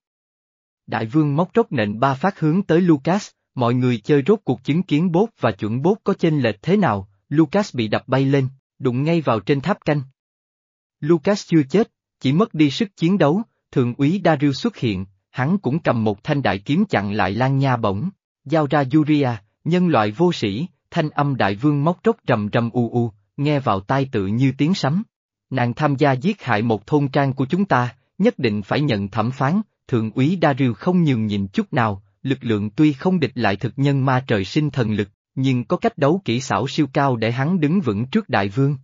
Đại vương móc rốt nện ba phát hướng tới Lucas, mọi người chơi rốt cuộc chứng kiến bốt và chuẩn bốt có chênh lệch thế nào, Lucas bị đập bay lên, đụng ngay vào trên tháp canh. Lucas chưa chết, chỉ mất đi sức chiến đấu, thượng úy Darius xuất hiện, hắn cũng cầm một thanh đại kiếm chặn lại lan nha bổng, giao ra Yuria, nhân loại vô sĩ, thanh âm đại vương móc tróc rầm rầm u u, nghe vào tai tự như tiếng sấm. Nàng tham gia giết hại một thôn trang của chúng ta, nhất định phải nhận thẩm phán, thượng úy Darius không nhường nhìn chút nào, lực lượng tuy không địch lại thực nhân ma trời sinh thần lực, nhưng có cách đấu kỹ xảo siêu cao để hắn đứng vững trước đại vương.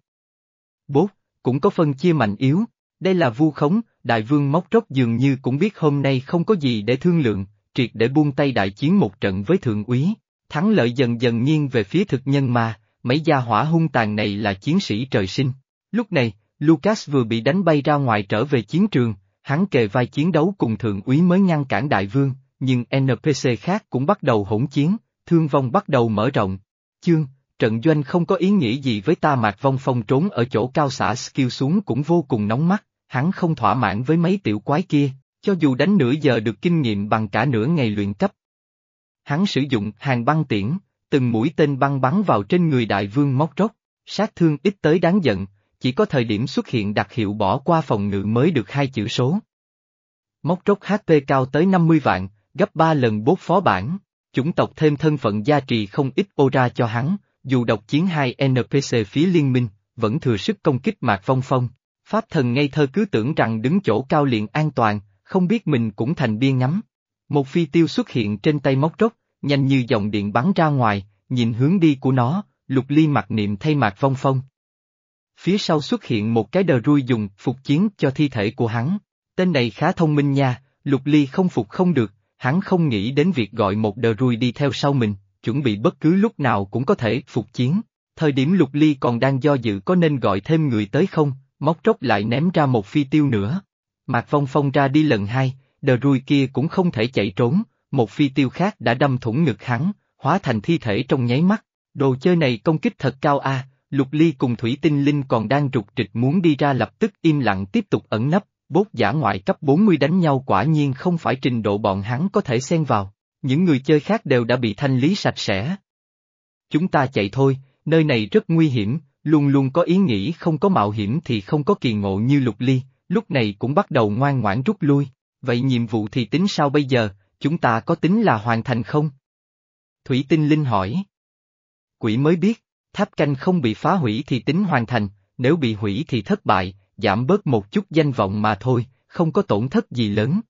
Bốt, cũng có phân chia mạnh yếu, đây là vu khống, đại vương móc rốc dường như cũng biết hôm nay không có gì để thương lượng, triệt để buông tay đại chiến một trận với thượng úy, thắng lợi dần dần nghiêng về phía thực nhân ma, mấy gia hỏa hung tàn này là chiến sĩ trời sinh. Lúc này, Lucas vừa bị đánh bay ra ngoài trở về chiến trường, hắn kề vai chiến đấu cùng thượng úy mới ngăn cản đại vương, nhưng NPC khác cũng bắt đầu hỗn chiến, thương vong bắt đầu mở rộng. Chương, trận doanh không có ý nghĩa gì với ta mạc vong phong trốn ở chỗ cao xả skill xuống cũng vô cùng nóng mắt, hắn không thỏa mãn với mấy tiểu quái kia, cho dù đánh nửa giờ được kinh nghiệm bằng cả nửa ngày luyện cấp. Hắn sử dụng hàng băng tiễn, từng mũi tên băng bắn vào trên người đại vương móc rốc, sát thương ít tới đáng giận, chỉ có thời điểm xuất hiện đặc hiệu bỏ qua phòng ngự mới được hai chữ số. Móc trốc HP cao tới 50 vạn, gấp 3 lần bốt phó bản, chủng tộc thêm thân phận gia trì không ít ô ra cho hắn, dù độc chiến hai NPC phía liên minh, vẫn thừa sức công kích Mạc Phong Phong. Pháp thần ngây thơ cứ tưởng rằng đứng chỗ cao liền an toàn, không biết mình cũng thành biên ngắm. Một phi tiêu xuất hiện trên tay móc trốc, nhanh như dòng điện bắn ra ngoài, nhìn hướng đi của nó, lục ly mặc niệm thay Mạc Phong Phong. Phía sau xuất hiện một cái đờ ruôi dùng phục chiến cho thi thể của hắn. Tên này khá thông minh nha, lục ly không phục không được, hắn không nghĩ đến việc gọi một đờ ruồi đi theo sau mình, chuẩn bị bất cứ lúc nào cũng có thể phục chiến. Thời điểm lục ly còn đang do dự có nên gọi thêm người tới không, móc trốc lại ném ra một phi tiêu nữa. Mạc Phong Phong ra đi lần hai, đờ ruồi kia cũng không thể chạy trốn, một phi tiêu khác đã đâm thủng ngực hắn, hóa thành thi thể trong nháy mắt. Đồ chơi này công kích thật cao a. Lục Ly cùng Thủy Tinh Linh còn đang trục trịch muốn đi ra lập tức im lặng tiếp tục ẩn nấp, bốt giả ngoại cấp 40 đánh nhau quả nhiên không phải trình độ bọn hắn có thể xen vào, những người chơi khác đều đã bị thanh lý sạch sẽ. Chúng ta chạy thôi, nơi này rất nguy hiểm, luôn luôn có ý nghĩ không có mạo hiểm thì không có kỳ ngộ như lục ly, lúc này cũng bắt đầu ngoan ngoãn rút lui, vậy nhiệm vụ thì tính sao bây giờ, chúng ta có tính là hoàn thành không? Thủy Tinh Linh hỏi. Quỷ mới biết, tháp canh không bị phá hủy thì tính hoàn thành, nếu bị hủy thì thất bại, giảm bớt một chút danh vọng mà thôi, không có tổn thất gì lớn.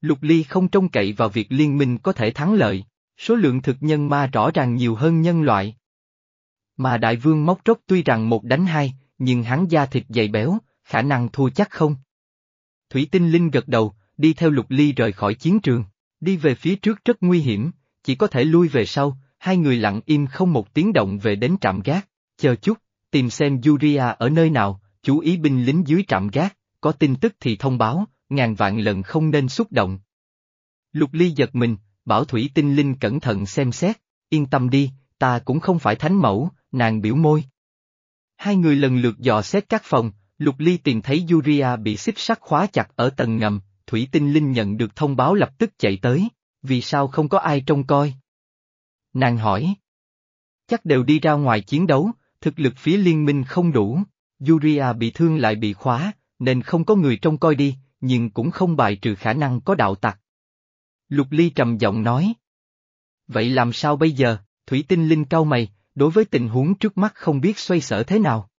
Lục Ly không trông cậy vào việc liên minh có thể thắng lợi, số lượng thực nhân ma rõ ràng nhiều hơn nhân loại. Mà đại vương móc rốc tuy rằng một đánh hai, nhưng hắn da thịt dày béo, khả năng thua chắc không. Thủy tinh linh gật đầu, đi theo lục ly rời khỏi chiến trường, đi về phía trước rất nguy hiểm, chỉ có thể lui về sau, hai người lặng im không một tiếng động về đến trạm gác, chờ chút, tìm xem Yuria ở nơi nào, chú ý binh lính dưới trạm gác, có tin tức thì thông báo, ngàn vạn lần không nên xúc động. Lục ly giật mình, bảo thủy tinh linh cẩn thận xem xét, yên tâm đi, ta cũng không phải thánh mẫu, nàng biểu môi. Hai người lần lượt dò xét các phòng, Lục Ly tìm thấy Yuria bị xích sắt khóa chặt ở tầng ngầm, Thủy Tinh Linh nhận được thông báo lập tức chạy tới, vì sao không có ai trông coi? Nàng hỏi. Chắc đều đi ra ngoài chiến đấu, thực lực phía liên minh không đủ, Yuria bị thương lại bị khóa, nên không có người trông coi đi, nhưng cũng không bài trừ khả năng có đạo tặc, Lục Ly trầm giọng nói. Vậy làm sao bây giờ, Thủy Tinh Linh cau mày, đối với tình huống trước mắt không biết xoay sở thế nào.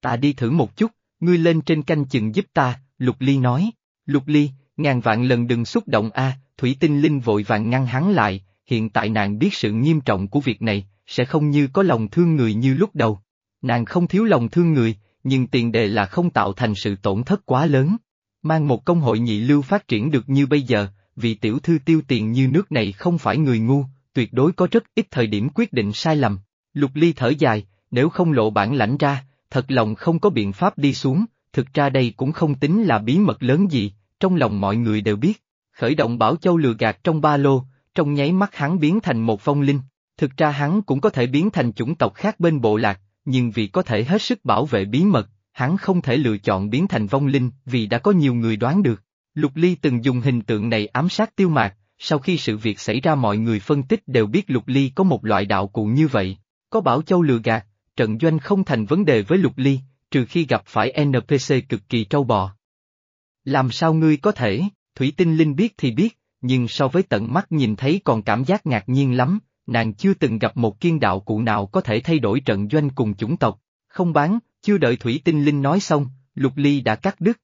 Ta đi thử một chút, ngươi lên trên canh chừng giúp ta, Lục Ly nói. Lục Ly, ngàn vạn lần đừng xúc động a, Thủy Tinh Linh vội vàng ngăn hắn lại, hiện tại nàng biết sự nghiêm trọng của việc này, sẽ không như có lòng thương người như lúc đầu. Nàng không thiếu lòng thương người, nhưng tiền đề là không tạo thành sự tổn thất quá lớn. Mang một công hội nhị lưu phát triển được như bây giờ, vì tiểu thư tiêu tiền như nước này không phải người ngu, tuyệt đối có rất ít thời điểm quyết định sai lầm. Lục Ly thở dài, nếu không lộ bản lãnh ra, thật lòng không có biện pháp đi xuống, thực ra đây cũng không tính là bí mật lớn gì, trong lòng mọi người đều biết. Khởi động Bảo Châu lừa gạt trong ba lô, trong nháy mắt hắn biến thành một phong linh. Thực ra hắn cũng có thể biến thành chủng tộc khác bên bộ lạc, nhưng vì có thể hết sức bảo vệ bí mật, hắn không thể lựa chọn biến thành vong linh vì đã có nhiều người đoán được. Lục Ly từng dùng hình tượng này ám sát tiêu mạc, sau khi sự việc xảy ra mọi người phân tích đều biết Lục Ly có một loại đạo cụ như vậy, có Bảo Châu lừa gạt, trận doanh không thành vấn đề với Lục Ly, trừ khi gặp phải NPC cực kỳ trâu bò. Làm sao ngươi có thể, Thủy Tinh Linh biết thì biết, nhưng so với tận mắt nhìn thấy còn cảm giác ngạc nhiên lắm, nàng chưa từng gặp một kiên đạo cụ nào có thể thay đổi trận doanh cùng chủng tộc, không bán, chưa đợi Thủy Tinh Linh nói xong, Lục Ly đã cắt đứt.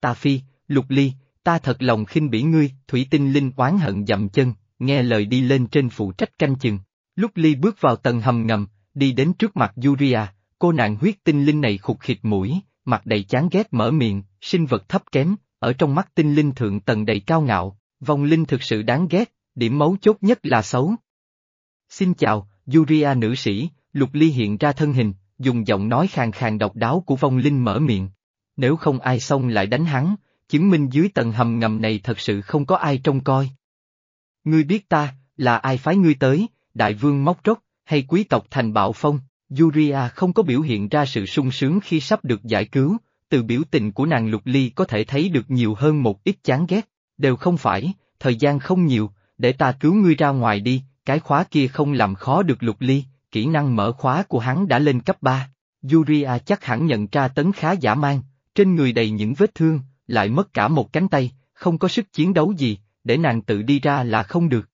Ta phi, Lục Ly, ta thật lòng khinh bỉ ngươi, Thủy Tinh Linh oán hận dậm chân, nghe lời đi lên trên phụ trách canh chừng. Lúc Ly bước vào tầng hầm ngầm, đi đến trước mặt Yuria, cô nàng huyết tinh linh này khục khịt mũi, mặt đầy chán ghét mở miệng, sinh vật thấp kém, ở trong mắt tinh linh thượng tầng đầy cao ngạo, vong linh thực sự đáng ghét, điểm mấu chốt nhất là xấu. Xin chào, Yuria nữ sĩ, Lục Ly hiện ra thân hình, dùng giọng nói khàn khàn độc đáo của vong linh mở miệng. Nếu không ai xông lại đánh hắn, chứng minh dưới tầng hầm ngầm này thật sự không có ai trông coi. Ngươi biết ta, là ai phái ngươi tới, đại vương móc rốc, hay quý tộc thành bạo phong, Yuria không có biểu hiện ra sự sung sướng khi sắp được giải cứu, từ biểu tình của nàng lục ly có thể thấy được nhiều hơn một ít chán ghét, đều không phải, thời gian không nhiều, để ta cứu ngươi ra ngoài đi, cái khóa kia không làm khó được lục ly, kỹ năng mở khóa của hắn đã lên cấp 3. Yuria chắc hẳn nhận ra tấn khá giả man, trên người đầy những vết thương, lại mất cả một cánh tay, không có sức chiến đấu gì, để nàng tự đi ra là không được.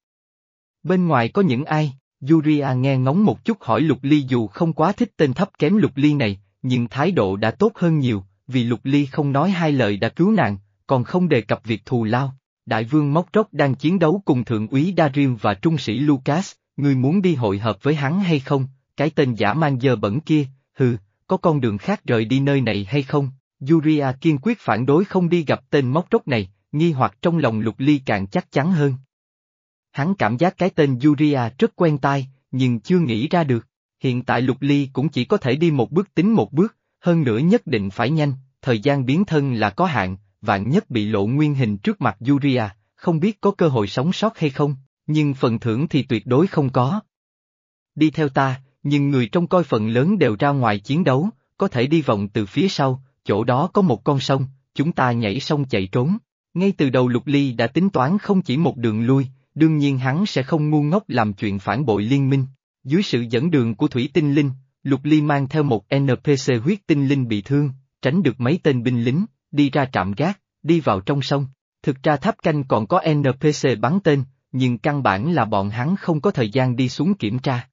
Bên ngoài có những ai, Yuria nghe ngóng một chút hỏi Lục Ly dù không quá thích tên thấp kém Lục Ly này, nhưng thái độ đã tốt hơn nhiều, vì Lục Ly không nói hai lời đã cứu nàng, còn không đề cập việc thù lao. Đại vương Móc Trốc đang chiến đấu cùng Thượng úy Darim và Trung sĩ Lucas, ngươi muốn đi hội hợp với hắn hay không, cái tên giả mang dơ bẩn kia, hừ, có con đường khác rời đi nơi này hay không? Yuria kiên quyết phản đối không đi gặp tên Móc Trốc này, nghi hoặc trong lòng Lục Ly càng chắc chắn hơn. Hắn cảm giác cái tên Yuria rất quen tai, nhưng chưa nghĩ ra được. Hiện tại Lục Ly cũng chỉ có thể đi một bước tính một bước, hơn nữa nhất định phải nhanh, thời gian biến thân là có hạn, vạn nhất bị lộ nguyên hình trước mặt Yuria, không biết có cơ hội sống sót hay không, nhưng phần thưởng thì tuyệt đối không có. Đi theo ta, nhưng người trong coi phần lớn đều ra ngoài chiến đấu, có thể đi vòng từ phía sau, chỗ đó có một con sông, chúng ta nhảy sông chạy trốn. Ngay từ đầu Lục Ly đã tính toán không chỉ một đường lui, đương nhiên hắn sẽ không ngu ngốc làm chuyện phản bội liên minh. Dưới sự dẫn đường của Thủy Tinh Linh, Lục Ly mang theo một NPC huyết tinh linh bị thương, tránh được mấy tên binh lính, đi ra trạm gác, đi vào trong sông. Thực ra tháp canh còn có NPC bắn tên, nhưng căn bản là bọn hắn không có thời gian đi xuống kiểm tra.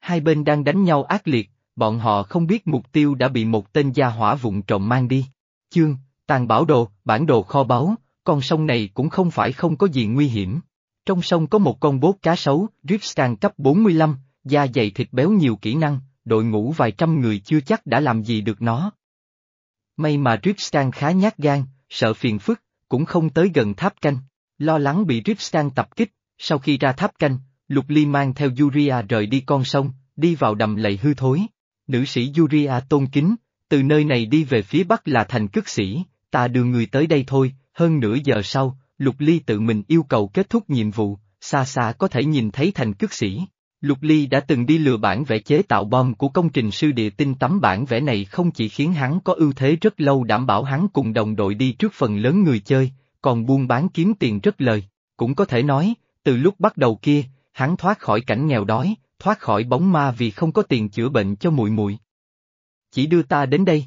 Hai bên đang đánh nhau ác liệt, bọn họ không biết mục tiêu đã bị một tên gia hỏa vụng trộm mang đi. Chương, tàn bảo đồ, bản đồ kho báu, con sông này cũng không phải không có gì nguy hiểm. Trong sông có một con bốt cá sấu, Ripscan cấp 45, da dày thịt béo nhiều kỹ năng, đội ngũ vài trăm người chưa chắc đã làm gì được nó. May mà Ripstan khá nhát gan, sợ phiền phức, cũng không tới gần tháp canh, lo lắng bị Ripstan tập kích, sau khi ra tháp canh, Lục Ly mang theo Yuria rời đi con sông, đi vào đầm lầy hư thối. Nữ sĩ Yuria tôn kính, từ nơi này đi về phía bắc là thành cước sĩ, ta đưa người tới đây thôi, hơn nửa giờ sau, Lục Ly tự mình yêu cầu kết thúc nhiệm vụ, xa xa có thể nhìn thấy thành cước sĩ. Lục Ly đã từng đi lừa bản vẽ chế tạo bom của công trình sư địa tinh tấm bản vẽ này không chỉ khiến hắn có ưu thế rất lâu đảm bảo hắn cùng đồng đội đi trước phần lớn người chơi, còn buôn bán kiếm tiền rất lời. Cũng có thể nói, từ lúc bắt đầu kia, hắn thoát khỏi cảnh nghèo đói, thoát khỏi bóng ma vì không có tiền chữa bệnh cho muội muội. Chỉ đưa ta đến đây.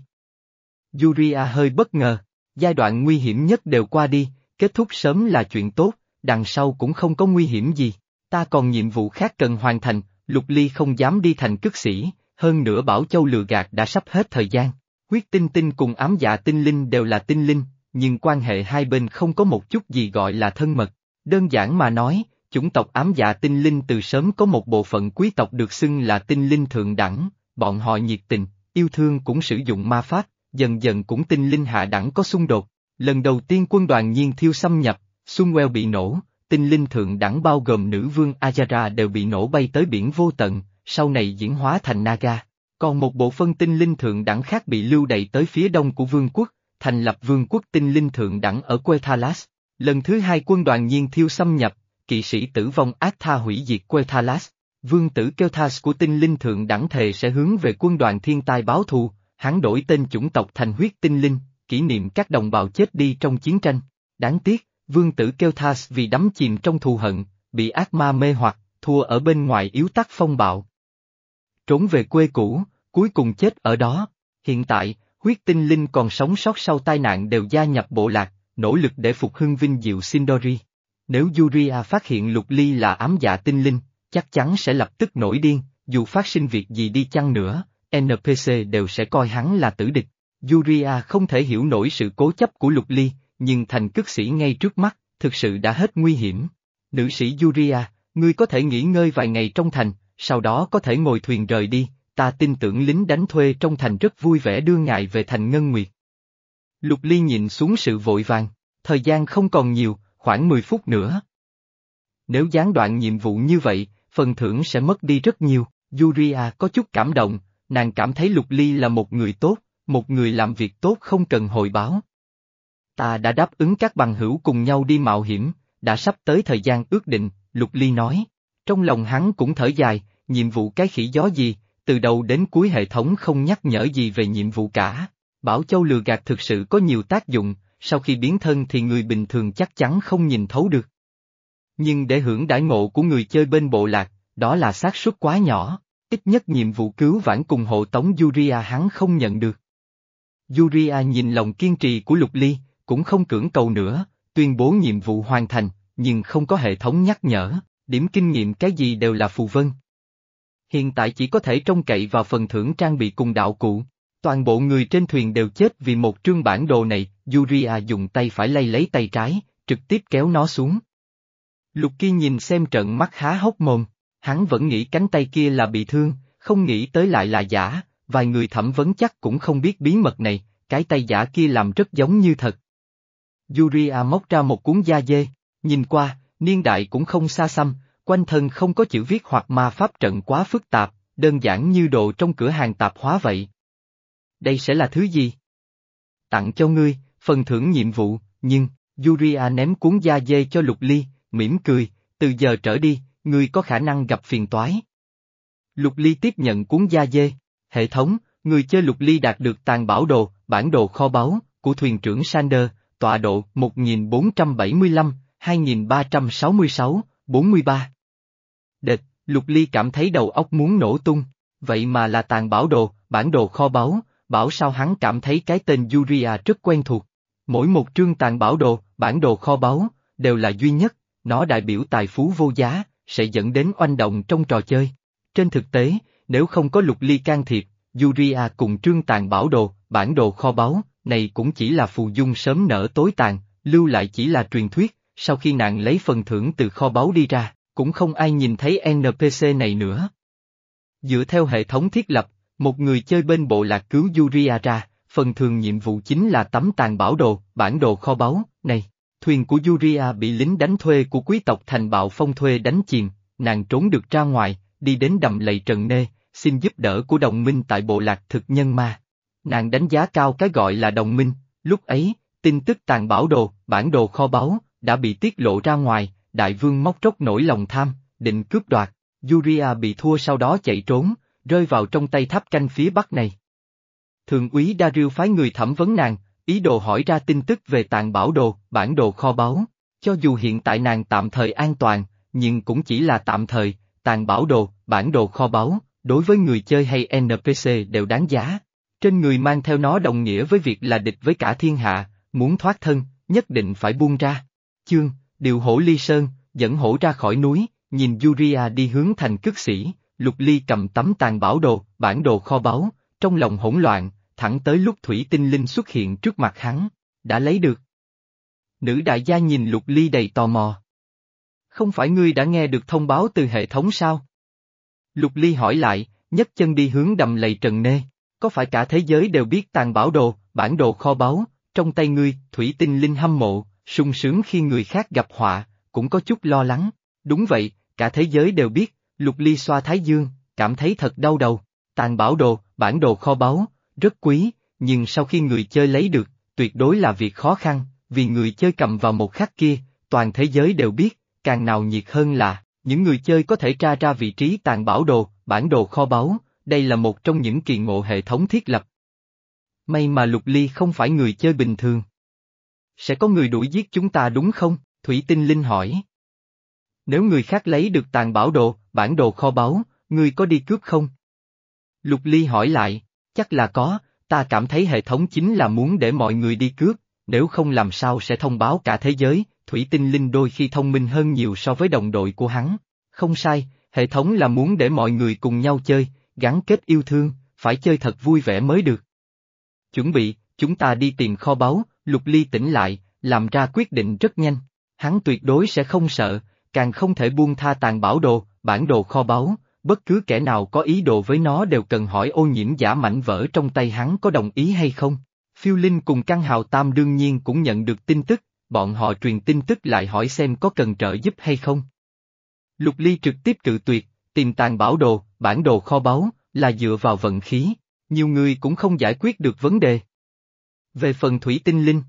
Yuria hơi bất ngờ, giai đoạn nguy hiểm nhất đều qua đi, kết thúc sớm là chuyện tốt, đằng sau cũng không có nguy hiểm gì. Ta còn nhiệm vụ khác cần hoàn thành, Lục Ly không dám đi thành cất sĩ, hơn nữa Bảo Châu lừa gạt đã sắp hết thời gian. Huyết tinh tinh cùng ám dạ tinh linh đều là tinh linh, nhưng quan hệ hai bên không có một chút gì gọi là thân mật. Đơn giản mà nói, chủng tộc ám dạ tinh linh từ sớm có một bộ phận quý tộc được xưng là tinh linh thượng đẳng, bọn họ nhiệt tình, yêu thương cũng sử dụng ma pháp, dần dần cũng tinh linh hạ đẳng có xung đột. Lần đầu tiên quân đoàn nhiên thiêu xâm nhập, Sunwell bị nổ, tinh linh thượng đẳng bao gồm nữ vương Ajara đều bị nổ bay tới biển vô tận, sau này diễn hóa thành Naga. Còn một bộ phân tinh linh thượng đẳng khác bị lưu đày tới phía đông của vương quốc, thành lập vương quốc tinh linh thượng đẳng ở Quethalas. Lần thứ hai quân đoàn nhiên thiêu xâm nhập, kỵ sĩ tử vong ác tha hủy diệt Quethalas. Vương tử Kelthas của tinh linh thượng đẳng thề sẽ hướng về quân đoàn thiên tai báo thù, hắn đổi tên chủng tộc thành huyết tinh linh, kỷ niệm các đồng bào chết đi trong chiến tranh. Đáng tiếc, vương tử kêu Thas vì đắm chìm trong thù hận, bị ác ma mê hoặc, thua ở bên ngoài yếu tắc phong bạo. Trốn về quê cũ, cuối cùng chết ở đó. Hiện tại, huyết tinh linh còn sống sót sau tai nạn đều gia nhập bộ lạc, nỗ lực để phục hưng vinh diệu Sindori. Nếu Yuria phát hiện lục ly là ám dạ tinh linh, chắc chắn sẽ lập tức nổi điên, dù phát sinh việc gì đi chăng nữa, NPC đều sẽ coi hắn là tử địch. Yuria không thể hiểu nổi sự cố chấp của lục ly, nhưng thành cất sĩ ngay trước mắt, thực sự đã hết nguy hiểm. Nữ sĩ Yuria, ngươi có thể nghỉ ngơi vài ngày trong thành, sau đó có thể ngồi thuyền rời đi, ta tin tưởng lính đánh thuê trong thành rất vui vẻ đưa ngài về thành Ngân Nguyệt. Lục Ly nhìn xuống sự vội vàng, thời gian không còn nhiều, khoảng 10 phút nữa. Nếu gián đoạn nhiệm vụ như vậy, phần thưởng sẽ mất đi rất nhiều, Yuria có chút cảm động, nàng cảm thấy Lục Ly là một người tốt, một người làm việc tốt không cần hồi báo. Ta đã đáp ứng các bằng hữu cùng nhau đi mạo hiểm, đã sắp tới thời gian ước định, Lục Ly nói. Trong lòng hắn cũng thở dài, nhiệm vụ cái khỉ gió gì, từ đầu đến cuối hệ thống không nhắc nhở gì về nhiệm vụ cả. Bảo Châu lừa gạt thực sự có nhiều tác dụng, sau khi biến thân thì người bình thường chắc chắn không nhìn thấu được. Nhưng để hưởng đãi ngộ của người chơi bên bộ lạc, đó là xác suất quá nhỏ, ít nhất nhiệm vụ cứu vãn cùng hộ tống Yuria hắn không nhận được. Yuria nhìn lòng kiên trì của Lục Ly, cũng không cưỡng cầu nữa, tuyên bố nhiệm vụ hoàn thành, nhưng không có hệ thống nhắc nhở, điểm kinh nghiệm cái gì đều là phù vân. Hiện tại chỉ có thể trông cậy vào phần thưởng trang bị cùng đạo cụ. Toàn bộ người trên thuyền đều chết vì một trương bản đồ này, Yuria dùng tay phải lay lấy tay trái, trực tiếp kéo nó xuống. Lục Kỳ nhìn xem trận mắt há hốc mồm, hắn vẫn nghĩ cánh tay kia là bị thương, không nghĩ tới lại là giả, vài người thẩm vấn chắc cũng không biết bí mật này, cái tay giả kia làm rất giống như thật. Yuria móc ra một cuốn da dê, nhìn qua, niên đại cũng không xa xăm, quanh thân không có chữ viết hoặc ma pháp trận quá phức tạp, đơn giản như đồ trong cửa hàng tạp hóa vậy. Đây sẽ là thứ gì? Tặng cho ngươi, phần thưởng nhiệm vụ, nhưng, Yuria ném cuốn da dê cho Lục Ly, mỉm cười, từ giờ trở đi, ngươi có khả năng gặp phiền toái. Lục Ly tiếp nhận cuốn da dê, hệ thống, người chơi Lục Ly đạt được tàn bảo đồ, bản đồ kho báu, của thuyền trưởng Sander, tọa độ 1475, 2366, 43. Địch, Lục Ly cảm thấy đầu óc muốn nổ tung, vậy mà là tàn bảo đồ, bản đồ kho báu, bảo sao hắn cảm thấy cái tên Yuria rất quen thuộc. Mỗi một trương tàn bảo đồ, bản đồ kho báu, đều là duy nhất, nó đại biểu tài phú vô giá, sẽ dẫn đến oanh động trong trò chơi. Trên thực tế, nếu không có lục ly can thiệp, Yuria cùng trương tàn bảo đồ, bản đồ kho báu, này cũng chỉ là phù dung sớm nở tối tàn, lưu lại chỉ là truyền thuyết, sau khi nàng lấy phần thưởng từ kho báu đi ra, cũng không ai nhìn thấy NPC này nữa. Dựa theo hệ thống thiết lập, một người chơi bên bộ lạc cứu Yuria ra, phần thường nhiệm vụ chính là tấm tàn bảo đồ, bản đồ kho báu, này. Thuyền của Yuria bị lính đánh thuê của quý tộc thành bạo phong thuê đánh chìm, nàng trốn được ra ngoài, đi đến đầm lầy Trần Nê, xin giúp đỡ của đồng minh tại bộ lạc thực nhân ma. Nàng đánh giá cao cái gọi là đồng minh, lúc ấy, tin tức tàn bảo đồ, bản đồ kho báu, đã bị tiết lộ ra ngoài, đại vương móc trốc nổi lòng tham, định cướp đoạt, Yuria bị thua sau đó chạy trốn, rơi vào trong tay tháp canh phía bắc này. Thượng úy Darius phái người thẩm vấn nàng, ý đồ hỏi ra tin tức về tàn bảo đồ, bản đồ kho báu. Cho dù hiện tại nàng tạm thời an toàn, nhưng cũng chỉ là tạm thời, tàn bảo đồ, bản đồ kho báu, đối với người chơi hay NPC đều đáng giá. Trên người mang theo nó đồng nghĩa với việc là địch với cả thiên hạ, muốn thoát thân, nhất định phải buông ra. Chương, Điều hổ ly sơn, dẫn hổ ra khỏi núi, nhìn Yuria đi hướng thành cước sĩ, Lục Ly cầm tấm tàn bảo đồ, bản đồ kho báu, trong lòng hỗn loạn, thẳng tới lúc thủy tinh linh xuất hiện trước mặt hắn, đã lấy được. Nữ đại gia nhìn Lục Ly đầy tò mò. Không phải ngươi đã nghe được thông báo từ hệ thống sao? Lục Ly hỏi lại, nhấc chân đi hướng đầm lầy trần nê, có phải cả thế giới đều biết tàn bảo đồ, bản đồ kho báu, trong tay ngươi, thủy tinh linh hâm mộ, sung sướng khi người khác gặp họa, cũng có chút lo lắng, đúng vậy, cả thế giới đều biết, Lục Ly xoa thái dương, cảm thấy thật đau đầu, tàn bảo đồ, bản đồ kho báu, rất quý, nhưng sau khi người chơi lấy được, tuyệt đối là việc khó khăn, vì người chơi cầm vào một khắc kia, toàn thế giới đều biết, càng nào nhiệt hơn là, những người chơi có thể tra ra vị trí tàn bảo đồ, bản đồ kho báu, đây là một trong những kỳ ngộ hệ thống thiết lập. May mà Lục Ly không phải người chơi bình thường. Sẽ có người đuổi giết chúng ta đúng không? Thủy Tinh Linh hỏi. Nếu người khác lấy được tàn bảo đồ, bản đồ kho báu, ngươi có đi cướp không? Lục Ly hỏi lại, chắc là có, ta cảm thấy hệ thống chính là muốn để mọi người đi cướp, nếu không làm sao sẽ thông báo cả thế giới, Thủy Tinh Linh đôi khi thông minh hơn nhiều so với đồng đội của hắn. Không sai, hệ thống là muốn để mọi người cùng nhau chơi, gắn kết yêu thương, phải chơi thật vui vẻ mới được. Chuẩn bị, chúng ta đi tìm kho báu, Lục Ly tỉnh lại, làm ra quyết định rất nhanh. Hắn tuyệt đối sẽ không sợ, càng không thể buông tha tàn bảo đồ, bản đồ kho báu, bất cứ kẻ nào có ý đồ với nó đều cần hỏi ô nhiễm giả mảnh vỡ trong tay hắn có đồng ý hay không. Phiêu Linh cùng Căn Hào Tam đương nhiên cũng nhận được tin tức, bọn họ truyền tin tức lại hỏi xem có cần trợ giúp hay không. Lục Ly trực tiếp cự tuyệt, tìm tàn bảo đồ, bản đồ kho báu, là dựa vào vận khí, nhiều người cũng không giải quyết được vấn đề. Về phần thủy tinh linh,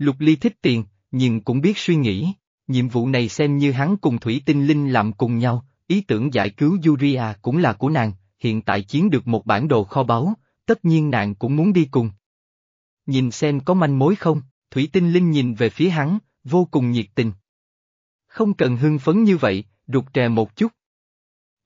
Lục Ly thích tiền, nhưng cũng biết suy nghĩ, nhiệm vụ này xem như hắn cùng thủy tinh linh làm cùng nhau, ý tưởng giải cứu Yuria cũng là của nàng, hiện tại chiến được một bản đồ kho báu, tất nhiên nàng cũng muốn đi cùng. Nhìn xem có manh mối không, Thủy Tinh Linh nhìn về phía hắn, vô cùng nhiệt tình. Không cần hưng phấn như vậy, rụt rè một chút.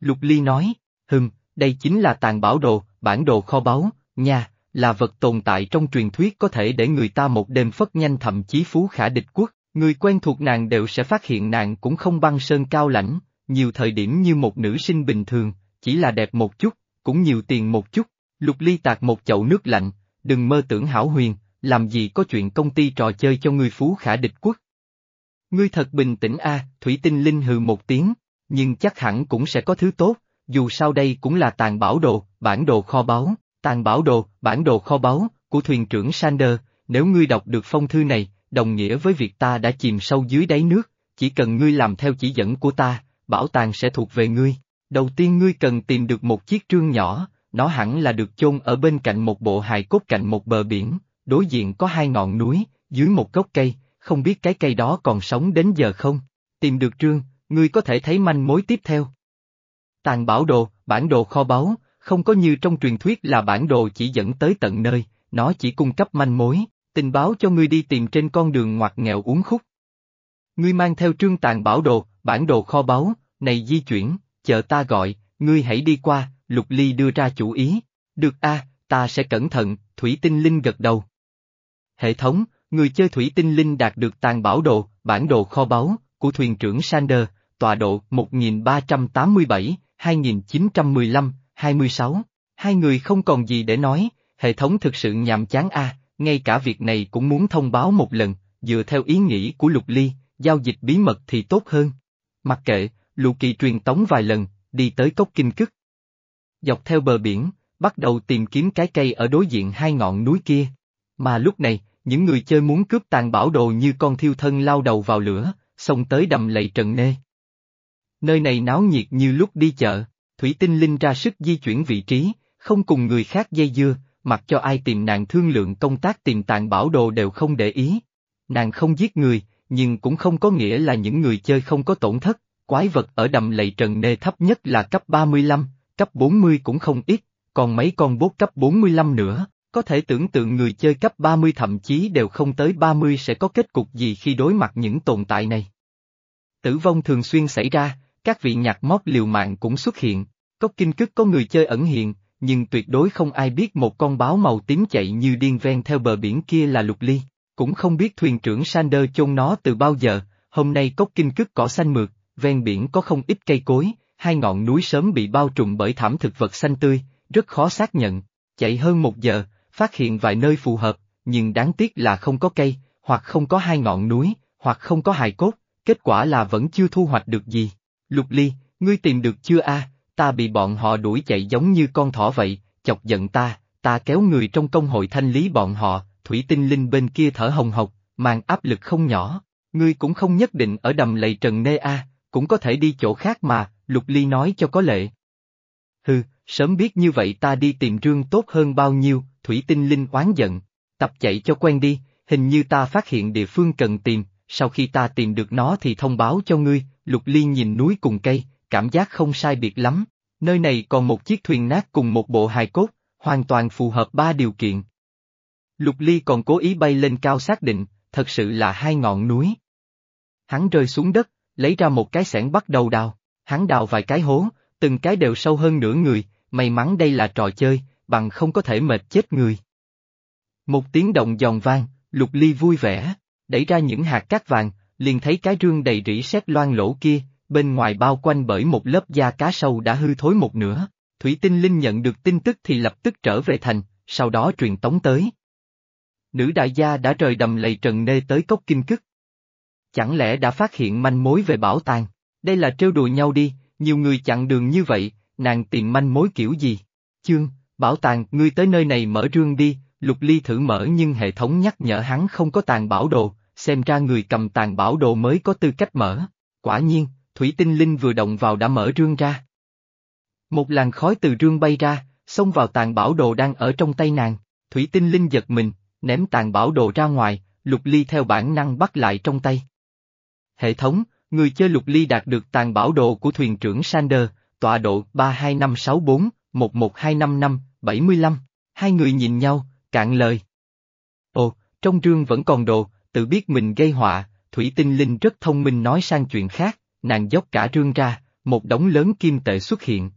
Lục Ly nói, hừm, đây chính là tàn bảo đồ, bản đồ kho báu, nha, là vật tồn tại trong truyền thuyết có thể để người ta một đêm phất nhanh thậm chí phú khả địch quốc, người quen thuộc nàng đều sẽ phát hiện nàng cũng không băng sơn cao lãnh, nhiều thời điểm như một nữ sinh bình thường, chỉ là đẹp một chút, cũng nhiều tiền một chút, lục ly tạt một chậu nước lạnh, đừng mơ tưởng hảo huyền, làm gì có chuyện công ty trò chơi cho ngươi phú khả địch quốc. Ngươi thật bình tĩnh a, Thủy Tinh Linh hừ một tiếng, nhưng chắc hẳn cũng sẽ có thứ tốt, dù sao đây cũng là tàn bảo đồ, bản đồ kho báu, tàn bảo đồ, bản đồ kho báu, của thuyền trưởng Sander, nếu ngươi đọc được phong thư này, đồng nghĩa với việc ta đã chìm sâu dưới đáy nước, chỉ cần ngươi làm theo chỉ dẫn của ta, bảo tàng sẽ thuộc về ngươi. Đầu tiên ngươi cần tìm được một chiếc trương nhỏ, nó hẳn là được chôn ở bên cạnh một bộ hài cốt cạnh một bờ biển, đối diện có hai ngọn núi, dưới một gốc cây, không biết cái cây đó còn sống đến giờ không? Tìm được trương, ngươi có thể thấy manh mối tiếp theo. Tàn bảo đồ, bản đồ kho báu, không có như trong truyền thuyết là bản đồ chỉ dẫn tới tận nơi, nó chỉ cung cấp manh mối, tình báo cho ngươi đi tìm trên con đường ngoặt nghèo uống khúc. Ngươi mang theo trương tàn bảo đồ, bản đồ kho báu, này di chuyển, chờ ta gọi, ngươi hãy đi qua, Lục Ly đưa ra chủ ý. Được a, ta sẽ cẩn thận, Thủy Tinh Linh gật đầu. Hệ thống, người chơi Thủy Tinh Linh đạt được tàn bảo đồ, bản đồ kho báu, của thuyền trưởng Sander, tọa độ 1387, 2915, 26. Hai người không còn gì để nói, hệ thống thực sự nhàm chán a, ngay cả việc này cũng muốn thông báo một lần, dựa theo ý nghĩ của Lục Ly, giao dịch bí mật thì tốt hơn. Mặc kệ, Lục Kỳ truyền tống vài lần, đi tới cốc kinh cức. Dọc theo bờ biển, bắt đầu tìm kiếm cái cây ở đối diện hai ngọn núi kia. Mà lúc này, những người chơi muốn cướp tàn bảo đồ như con thiêu thân lao đầu vào lửa, xông tới đầm lầy trần nê. Nơi này náo nhiệt như lúc đi chợ, Thủy Tinh Linh ra sức di chuyển vị trí, không cùng người khác dây dưa, mặc cho ai tìm nàng thương lượng công tác tìm tàng bảo đồ đều không để ý. Nàng không giết người, nhưng cũng không có nghĩa là những người chơi không có tổn thất, quái vật ở đầm lầy trần nê thấp nhất là cấp 35, cấp 40 cũng không ít, còn mấy con bốt cấp 45 nữa, có thể tưởng tượng người chơi cấp 30 thậm chí đều không tới 30 sẽ có kết cục gì khi đối mặt những tồn tại này. Tử vong thường xuyên xảy ra, các vị nhạc móc liều mạng cũng xuất hiện, cốc kinh cức có người chơi ẩn hiện, nhưng tuyệt đối không ai biết một con báo màu tím chạy như điên ven theo bờ biển kia là lục ly, cũng không biết thuyền trưởng Sander chôn nó từ bao giờ, Hôm nay cốc kinh cức cỏ xanh mượt, ven biển có không ít cây cối, hai ngọn núi sớm bị bao trùm bởi thảm thực vật xanh tươi, rất khó xác nhận. Chạy hơn một giờ, phát hiện vài nơi phù hợp, nhưng đáng tiếc là không có cây, hoặc không có hai ngọn núi, hoặc không có hài cốt, kết quả là vẫn chưa thu hoạch được gì. Lục Ly, ngươi tìm được chưa a? ta bị bọn họ đuổi chạy giống như con thỏ vậy, chọc giận ta, ta kéo người trong công hội thanh lý bọn họ, thủy tinh linh bên kia thở hồng hộc, mang áp lực không nhỏ. Ngươi cũng không nhất định ở đầm lầy trần nê a, cũng có thể đi chỗ khác mà, Lục Ly nói cho có lệ. Hừ, sớm biết như vậy ta đi tìm rương tốt hơn bao nhiêu, thủy tinh linh oán giận. Tập chạy cho quen đi, hình như ta phát hiện địa phương cần tìm, sau khi ta tìm được nó thì thông báo cho ngươi, Lục Ly nhìn núi cùng cây, cảm giác không sai biệt lắm. Nơi này còn một chiếc thuyền nát cùng một bộ hài cốt, hoàn toàn phù hợp ba điều kiện. Lục Ly còn cố ý bay lên cao xác định, thật sự là hai ngọn núi. Hắn rơi xuống đất, lấy ra một cái xẻng bắt đầu đào, hắn đào vài cái hố, từng cái đều sâu hơn nửa người, may mắn đây là trò chơi, bằng không có thể mệt chết người. Một tiếng động giòn vang, Lục Ly vui vẻ, đẩy ra những hạt cát vàng, liền thấy cái rương đầy rỉ sét loang lỗ kia, bên ngoài bao quanh bởi một lớp da cá sâu đã hư thối một nửa. Thủy Tinh Linh nhận được tin tức thì lập tức trở về thành, sau đó truyền tống tới. Nữ đại gia đã rời đầm lầy trần nê tới cốc kinh cức. Chẳng lẽ đã phát hiện manh mối về bảo tàng? Đây là trêu đùa nhau đi, nhiều người chặn đường như vậy, nàng tìm manh mối kiểu gì? Chương, bảo tàng, ngươi tới nơi này mở rương đi, Lục Ly thử mở nhưng hệ thống nhắc nhở hắn không có tàn bảo đồ, xem ra người cầm tàn bảo đồ mới có tư cách mở. Quả nhiên, Thủy Tinh Linh vừa động vào đã mở rương ra. Một làn khói từ rương bay ra, xông vào tàn bảo đồ đang ở trong tay nàng, Thủy Tinh Linh giật mình, ném tàn bảo đồ ra ngoài, Lục Ly theo bản năng bắt lại trong tay. Hệ thống, người chơi Lục Ly đạt được tàn bảo đồ của thuyền trưởng Sander, tọa độ 32564, 11255, 75. Hai người nhìn nhau, cạn lời. Ồ, trong rương vẫn còn đồ, tự biết mình gây họa, Thủy Tinh Linh rất thông minh nói sang chuyện khác, nàng dốc cả rương ra, một đống lớn kim tệ xuất hiện.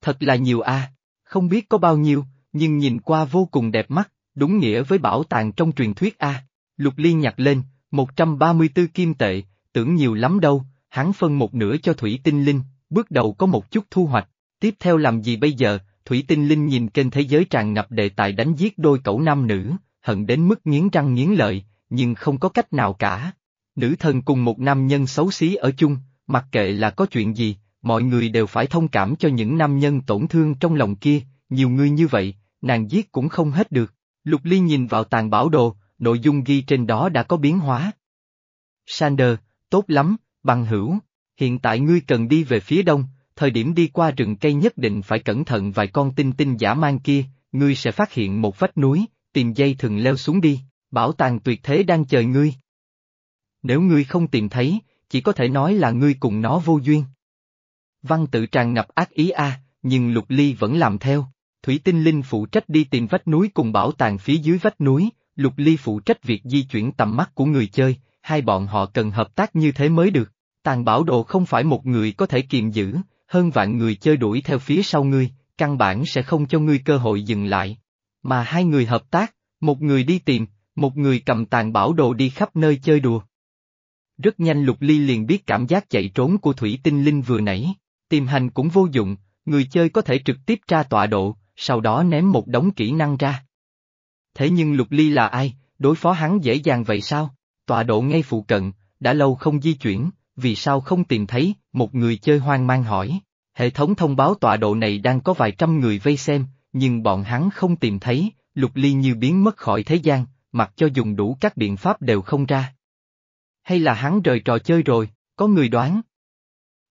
Thật là nhiều a, không biết có bao nhiêu, nhưng nhìn qua vô cùng đẹp mắt, đúng nghĩa với bảo tàng trong truyền thuyết a. Lục Ly nhặt lên, 134 kim tệ, tưởng nhiều lắm đâu, hắn phân một nửa cho Thủy Tinh Linh, bước đầu có một chút thu hoạch, tiếp theo làm gì bây giờ, Thủy Tinh Linh nhìn kênh thế giới tràn ngập đề tài đánh giết đôi cẩu nam nữ, hận đến mức nghiến răng nghiến lợi, nhưng không có cách nào cả. Nữ thần cùng một nam nhân xấu xí ở chung, mặc kệ là có chuyện gì, mọi người đều phải thông cảm cho những nam nhân tổn thương trong lòng kia, nhiều người như vậy, nàng giết cũng không hết được. Lục Ly nhìn vào tàn bảo đồ, nội dung ghi trên đó đã có biến hóa. Sander, tốt lắm, bằng hữu, hiện tại ngươi cần đi về phía đông, thời điểm đi qua rừng cây nhất định phải cẩn thận vài con tinh tinh giả mang kia, ngươi sẽ phát hiện một vách núi, tìm dây thừng leo xuống đi, bảo tàng tuyệt thế đang chờ ngươi. Nếu ngươi không tìm thấy, chỉ có thể nói là ngươi cùng nó vô duyên. Văn tự tràn ngập ác ý a, nhưng Lục Ly vẫn làm theo. Thủy Tinh Linh phụ trách đi tìm vách núi cùng bảo tàng phía dưới vách núi, Lục Ly phụ trách việc di chuyển tầm mắt của người chơi, hai bọn họ cần hợp tác như thế mới được. Tàn bảo đồ không phải một người có thể kiềm giữ, hơn vạn người chơi đuổi theo phía sau ngươi, căn bản sẽ không cho ngươi cơ hội dừng lại. Mà hai người hợp tác, một người đi tìm, một người cầm tàn bảo đồ đi khắp nơi chơi đùa. Rất nhanh Lục Ly liền biết cảm giác chạy trốn của Thủy Tinh Linh vừa nãy, tìm hành cũng vô dụng, người chơi có thể trực tiếp tra tọa độ, sau đó ném một đống kỹ năng ra. Thế nhưng Lục Ly là ai, đối phó hắn dễ dàng vậy sao? Tọa độ ngay phụ cận, đã lâu không di chuyển, vì sao không tìm thấy, một người chơi hoang mang hỏi. Hệ thống thông báo tọa độ này đang có vài trăm người vây xem, nhưng bọn hắn không tìm thấy, Lục Ly như biến mất khỏi thế gian, mặc cho dùng đủ các biện pháp đều không ra. Hay là hắn rời trò chơi rồi, có người đoán.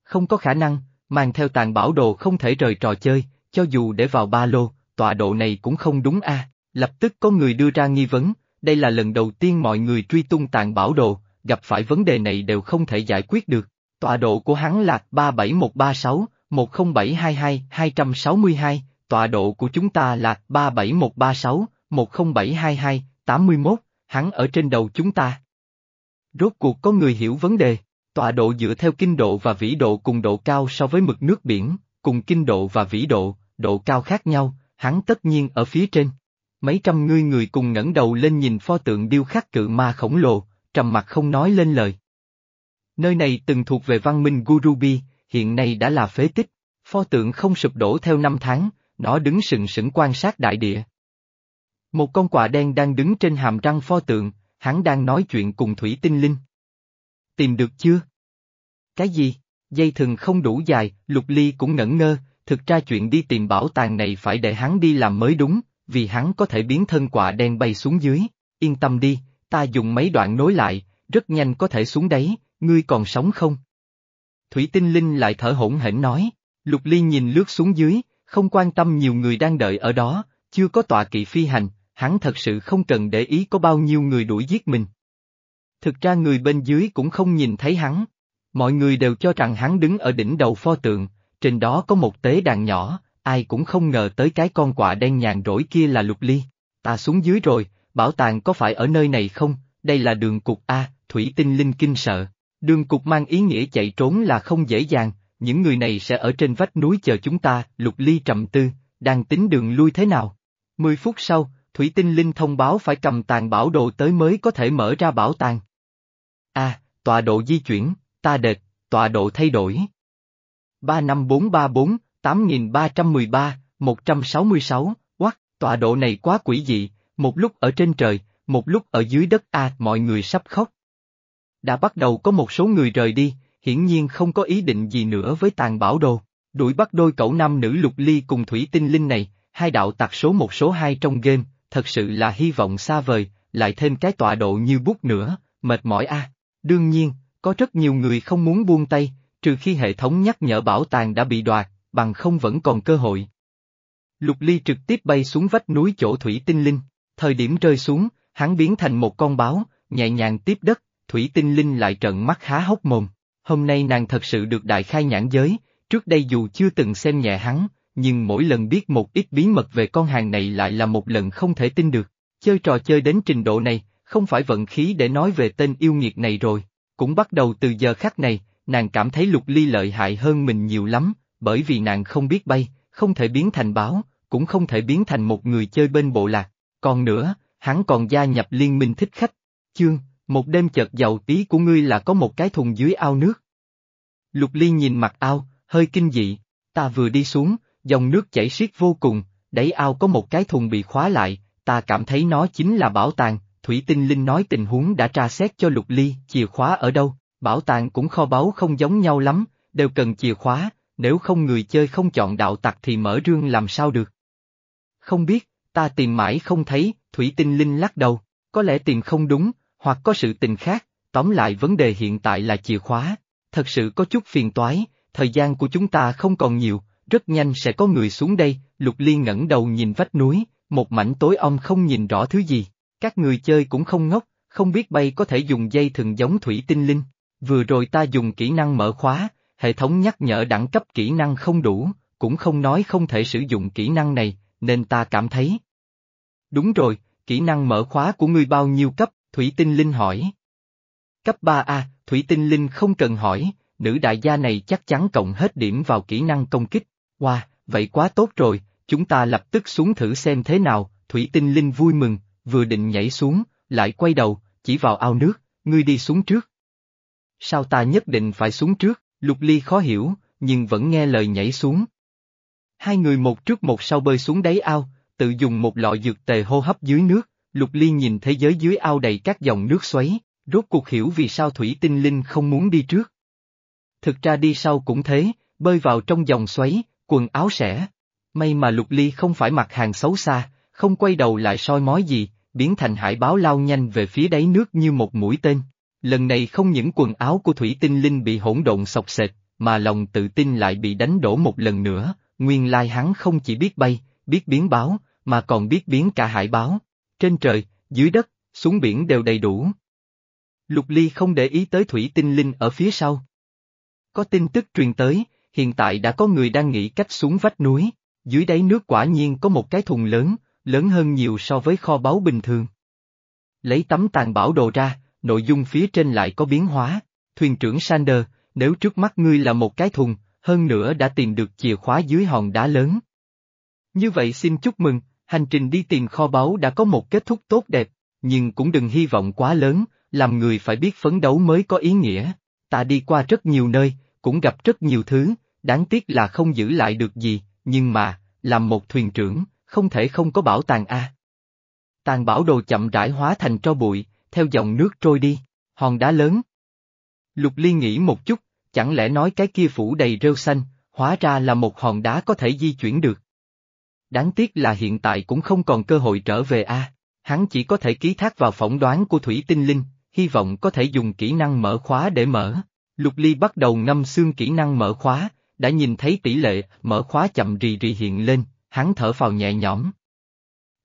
Không có khả năng, mang theo tàn bảo đồ không thể rời trò chơi, cho dù để vào ba lô, tọa độ này cũng không đúng a. lập tức có người đưa ra nghi vấn, đây là lần đầu tiên mọi người truy tung tàn bảo đồ, gặp phải vấn đề này đều không thể giải quyết được. Tọa độ của hắn là 37136, 10722, 262, tọa độ của chúng ta là 37136, 10722, 81, hắn ở trên đầu chúng ta. Rốt cuộc có người hiểu vấn đề, tọa độ dựa theo kinh độ và vĩ độ cùng độ cao so với mực nước biển, cùng kinh độ và vĩ độ, độ cao khác nhau, hắn tất nhiên ở phía trên. Mấy trăm ngươi người cùng ngẩng đầu lên nhìn pho tượng điêu khắc cự ma khổng lồ, trầm mặt không nói lên lời. Nơi này từng thuộc về văn minh Gurubi, hiện nay đã là phế tích. Pho tượng không sụp đổ theo năm tháng, nó đứng sừng sững quan sát đại địa. Một con quạ đen đang đứng trên hàm răng pho tượng, hắn đang nói chuyện cùng thủy tinh linh. Tìm được chưa? Cái gì? Dây thừng không đủ dài, Lục Ly cũng ngẩn ngơ, thực ra chuyện đi tìm bảo tàng này phải để hắn đi làm mới đúng, vì hắn có thể biến thân quạ đen bay xuống dưới. Yên tâm đi, ta dùng mấy đoạn nối lại, rất nhanh có thể xuống đấy, ngươi còn sống không? Thủy tinh linh lại thở hổn hển nói, Lục Ly nhìn lướt xuống dưới, không quan tâm nhiều người đang đợi ở đó, chưa có tọa kỵ phi hành, hắn thật sự không cần để ý có bao nhiêu người đuổi giết mình. Thực ra người bên dưới cũng không nhìn thấy hắn. Mọi người đều cho rằng hắn đứng ở đỉnh đầu pho tượng, trên đó có một tế đàn nhỏ, ai cũng không ngờ tới cái con quạ đen nhàn rỗi kia là lục ly. Ta xuống dưới rồi, bảo tàng có phải ở nơi này không, đây là đường cục A, thủy tinh linh kinh sợ. Đường cục mang ý nghĩa chạy trốn là không dễ dàng, những người này sẽ ở trên vách núi chờ chúng ta, lục ly trầm tư, đang tính đường lui thế nào. Mười phút sau, Thủy Tinh Linh thông báo phải cầm tàn bảo đồ tới mới có thể mở ra bảo tàng. À, tọa độ di chuyển, ta đệt, tọa độ thay đổi. 35434, 8313, 166, quắc, tọa độ này quá quỷ dị, một lúc ở trên trời, một lúc ở dưới đất a à, mọi người sắp khóc. Đã bắt đầu có một số người rời đi, hiển nhiên không có ý định gì nữa với tàn bảo đồ. Đuổi bắt đôi cậu nam nữ lục ly cùng thủy tinh linh này, hai đạo tạc số một số hai trong game, thật sự là hy vọng xa vời, lại thêm cái tọa độ như bút nữa, mệt mỏi a. Đương nhiên, có rất nhiều người không muốn buông tay, trừ khi hệ thống nhắc nhở bảo tàng đã bị đoạt, bằng không vẫn còn cơ hội. Lục Ly trực tiếp bay xuống vách núi chỗ thủy tinh linh, thời điểm rơi xuống, hắn biến thành một con báo, nhẹ nhàng tiếp đất, thủy tinh linh lại trợn mắt há hốc mồm. Hôm nay nàng thật sự được đại khai nhãn giới, trước đây dù chưa từng xem nhẹ hắn, nhưng mỗi lần biết một ít bí mật về con hàng này lại là một lần không thể tin được. Chơi trò chơi đến trình độ này, không phải vận khí để nói về tên yêu nghiệt này rồi. Cũng bắt đầu từ giờ khắc này, nàng cảm thấy lục ly lợi hại hơn mình nhiều lắm, bởi vì nàng không biết bay, không thể biến thành báo, cũng không thể biến thành một người chơi bên bộ lạc. Còn nữa, hắn còn gia nhập liên minh thích khách. Chương, một đêm chợt giàu tí của ngươi là có một cái thùng dưới ao nước. Lục ly nhìn mặt ao, hơi kinh dị, ta vừa đi xuống, dòng nước chảy xiết vô cùng, đáy ao có một cái thùng bị khóa lại, ta cảm thấy nó chính là bảo tàng, Thủy Tinh Linh nói tình huống đã tra xét cho Lục Ly, chìa khóa ở đâu, bảo tàng cũng kho báu không giống nhau lắm, đều cần chìa khóa, nếu không người chơi không chọn đạo tặc thì mở rương làm sao được. Không biết, ta tìm mãi không thấy, Thủy Tinh Linh lắc đầu, có lẽ tìm không đúng, hoặc có sự tình khác, tóm lại vấn đề hiện tại là chìa khóa, thật sự có chút phiền toái, thời gian của chúng ta không còn nhiều, rất nhanh sẽ có người xuống đây, Lục Liên ngẩng đầu nhìn vách núi, một mảnh tối om không nhìn rõ thứ gì. Các người chơi cũng không ngốc, không biết bay có thể dùng dây thừng giống thủy tinh linh. Vừa rồi ta dùng kỹ năng mở khóa, hệ thống nhắc nhở đẳng cấp kỹ năng không đủ, cũng không nói không thể sử dụng kỹ năng này, nên ta cảm thấy. Đúng rồi, kỹ năng mở khóa của ngươi bao nhiêu cấp, Thủy Tinh Linh hỏi. Cấp 3A, Thủy Tinh Linh không cần hỏi, nữ đại gia này chắc chắn cộng hết điểm vào kỹ năng công kích. Wow, vậy quá tốt rồi, chúng ta lập tức xuống thử xem thế nào, Thủy Tinh Linh vui mừng, vừa định nhảy xuống, lại quay đầu, chỉ vào ao nước, ngươi đi xuống trước. Sao ta nhất định phải xuống trước, Lục Ly khó hiểu, nhưng vẫn nghe lời nhảy xuống. Hai người một trước một sau bơi xuống đáy ao, tự dùng một lọ dược tề hô hấp dưới nước, Lục Ly nhìn thế giới dưới ao đầy các dòng nước xoáy, rốt cuộc hiểu vì sao Thủy Tinh Linh không muốn đi trước. Thực ra đi sau cũng thế, bơi vào trong dòng xoáy, quần áo sẽ. May mà lục ly không phải mặc hàng xấu xa, không quay đầu lại soi mói gì, biến thành hải báo lao nhanh về phía đáy nước như một mũi tên. Lần này không những quần áo của Thủy Tinh Linh bị hỗn độn sọc sệt, mà lòng tự tin lại bị đánh đổ một lần nữa, nguyên lai hắn không chỉ biết bay, biết biến báo, mà còn biết biến cả hải báo. Trên trời, dưới đất, xuống biển đều đầy đủ. Lục Ly không để ý tới Thủy Tinh Linh ở phía sau. Có tin tức truyền tới, hiện tại đã có người đang nghĩ cách xuống vách núi, dưới đáy nước quả nhiên có một cái thùng lớn, lớn hơn nhiều so với kho báu bình thường. Lấy tấm tàn bảo đồ ra, nội dung phía trên lại có biến hóa, thuyền trưởng Sander, nếu trước mắt ngươi là một cái thùng, hơn nữa đã tìm được chìa khóa dưới hòn đá lớn. Như vậy xin chúc mừng, hành trình đi tìm kho báu đã có một kết thúc tốt đẹp, nhưng cũng đừng hy vọng quá lớn, làm người phải biết phấn đấu mới có ý nghĩa. Ta đi qua rất nhiều nơi, cũng gặp rất nhiều thứ, đáng tiếc là không giữ lại được gì, nhưng mà, làm một thuyền trưởng, không thể không có bảo tàng a. Tàn bảo đồ chậm rãi hóa thành tro bụi, theo dòng nước trôi đi, hòn đá lớn. Lục Ly nghĩ một chút, chẳng lẽ nói cái kia phủ đầy rêu xanh, hóa ra là một hòn đá có thể di chuyển được. Đáng tiếc là hiện tại cũng không còn cơ hội trở về a. Hắn chỉ có thể ký thác vào phỏng đoán của Thủy Tinh Linh, hy vọng có thể dùng kỹ năng mở khóa để mở. Lục Ly bắt đầu ngâm xương kỹ năng mở khóa, đã nhìn thấy tỷ lệ mở khóa chậm rì rì hiện lên, hắn thở phào nhẹ nhõm.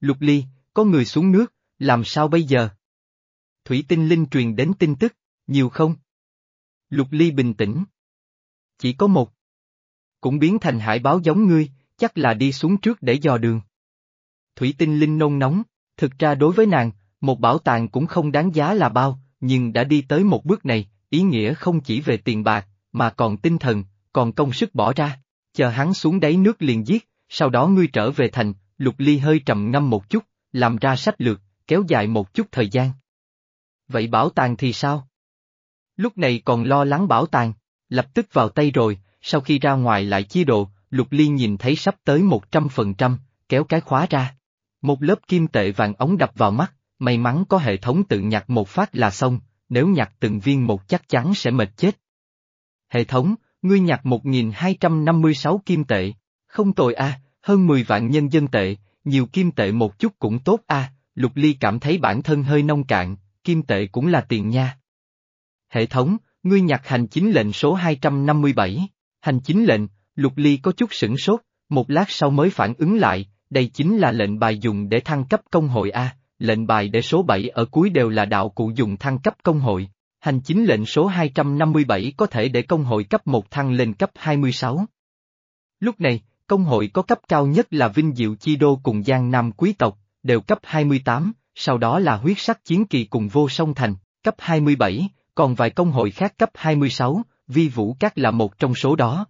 Lục Ly, có người xuống nước, làm sao bây giờ? Thủy Tinh Linh truyền đến tin tức, nhiều không? Lục Ly bình tĩnh. Chỉ có một. Cũng biến thành hải báo giống ngươi, chắc là đi xuống trước để dò đường. Thủy Tinh Linh nôn nóng, thực ra đối với nàng, một bảo tàng cũng không đáng giá là bao, nhưng đã đi tới một bước này, ý nghĩa không chỉ về tiền bạc, mà còn tinh thần, còn công sức bỏ ra. Chờ hắn xuống đáy nước liền giết, sau đó ngươi trở về thành, Lục Ly hơi trầm ngâm một chút, làm ra sách lược, kéo dài một chút thời gian. Vậy bảo tàng thì sao? Lúc này còn lo lắng bảo tàng, lập tức vào tay rồi, sau khi ra ngoài lại chia đồ, Lục Ly nhìn thấy sắp tới một trăm phần trăm, kéo cái khóa ra. Một lớp kim tệ vàng ống đập vào mắt, may mắn có hệ thống tự nhặt một phát là xong, nếu nhặt từng viên một chắc chắn sẽ mệt chết. Hệ thống, ngươi nhặt 1256 kim tệ, không tồi a, hơn 10 vạn nhân dân tệ, nhiều kim tệ một chút cũng tốt a, Lục Ly cảm thấy bản thân hơi nông cạn, kim tệ cũng là tiền nha. Hệ thống, ngươi nhặt hành chính lệnh số 257, hành chính lệnh, Lục Ly có chút sửng sốt, một lát sau mới phản ứng lại, đây chính là lệnh bài dùng để thăng cấp công hội A, lệnh bài để số 7 ở cuối đều là đạo cụ dùng thăng cấp công hội. Hành chính lệnh số 257 có thể để công hội cấp 1 thăng lên cấp 26. Lúc này, công hội có cấp cao nhất là Vinh Diệu Chi Đô cùng Giang Nam Quý tộc, đều cấp 28, sau đó là huyết sắc chiến kỳ cùng vô song thành, cấp 27, còn vài công hội khác cấp 26, vi vũ các là một trong số đó.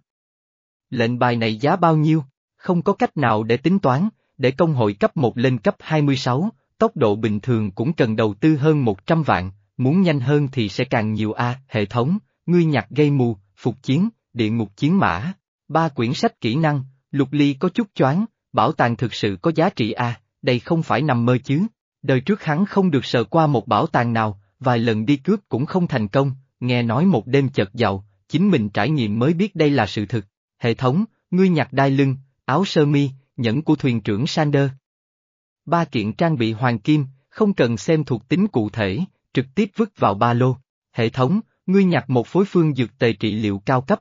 Lệnh bài này giá bao nhiêu? Không có cách nào để tính toán, để công hội cấp 1 lên cấp 26, tốc độ bình thường cũng cần đầu tư hơn 100 vạn, muốn nhanh hơn thì sẽ càng nhiều a. hệ thống, ngươi nhặt gây mù, phục chiến, địa ngục chiến mã, ba quyển sách kỹ năng, lục ly có chút choáng, bảo tàng thực sự có giá trị a, đây không phải nằm mơ chứ, đời trước hắn không được sờ qua một bảo tàng nào, vài lần đi cướp cũng không thành công, nghe nói một đêm chợt giàu, chính mình trải nghiệm mới biết đây là sự thực. Hệ thống, ngươi nhặt đai lưng, áo sơ mi, nhẫn của thuyền trưởng Sander. Ba kiện trang bị hoàng kim, không cần xem thuộc tính cụ thể, trực tiếp vứt vào ba lô. Hệ thống, ngươi nhặt một phối phương dược tề trị liệu cao cấp.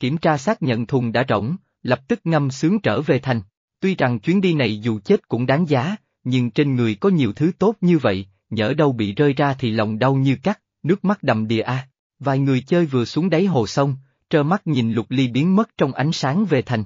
Kiểm tra xác nhận thùng đã rỗng, lập tức ngâm sướng trở về thành. Tuy rằng chuyến đi này dù chết cũng đáng giá, nhưng trên người có nhiều thứ tốt như vậy, nhỡ đâu bị rơi ra thì lòng đau như cắt, nước mắt đầm đìa a. Vài người chơi vừa xuống đáy hồ sông, trơ mắt nhìn lục ly biến mất trong ánh sáng về thành.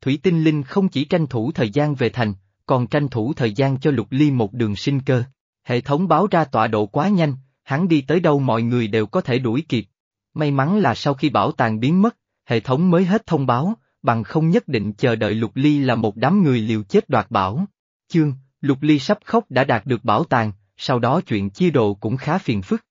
Thủy tinh linh không chỉ tranh thủ thời gian về thành, còn tranh thủ thời gian cho lục ly một đường sinh cơ. Hệ thống báo ra tọa độ quá nhanh, hắn đi tới đâu mọi người đều có thể đuổi kịp. May mắn là sau khi bảo tàng biến mất, hệ thống mới hết thông báo, bằng không nhất định chờ đợi lục ly là một đám người liều chết đoạt bảo. Chương, lục ly sắp khóc đã đạt được bảo tàng, sau đó chuyện chia đồ cũng khá phiền phức.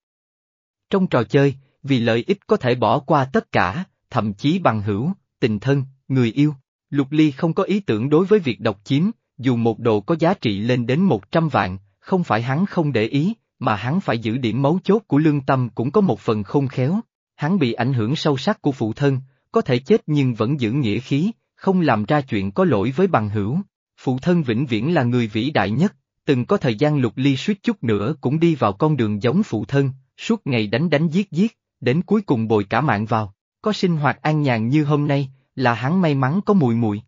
Trong trò chơi, vì lợi ích có thể bỏ qua tất cả, thậm chí bằng hữu, tình thân, người yêu. Lục Ly không có ý tưởng đối với việc độc chiếm, dù một đồ có giá trị lên đến 100 vạn, không phải hắn không để ý, mà hắn phải giữ điểm mấu chốt của lương tâm cũng có một phần không khéo. Hắn bị ảnh hưởng sâu sắc của phụ thân, có thể chết nhưng vẫn giữ nghĩa khí, không làm ra chuyện có lỗi với bằng hữu. Phụ thân vĩnh viễn là người vĩ đại nhất, từng có thời gian lục ly suýt chút nữa cũng đi vào con đường giống phụ thân, suốt ngày đánh đánh giết giết, đến cuối cùng bồi cả mạng vào, có sinh hoạt an nhàn như hôm nay, là hắn may mắn có mùi mùi.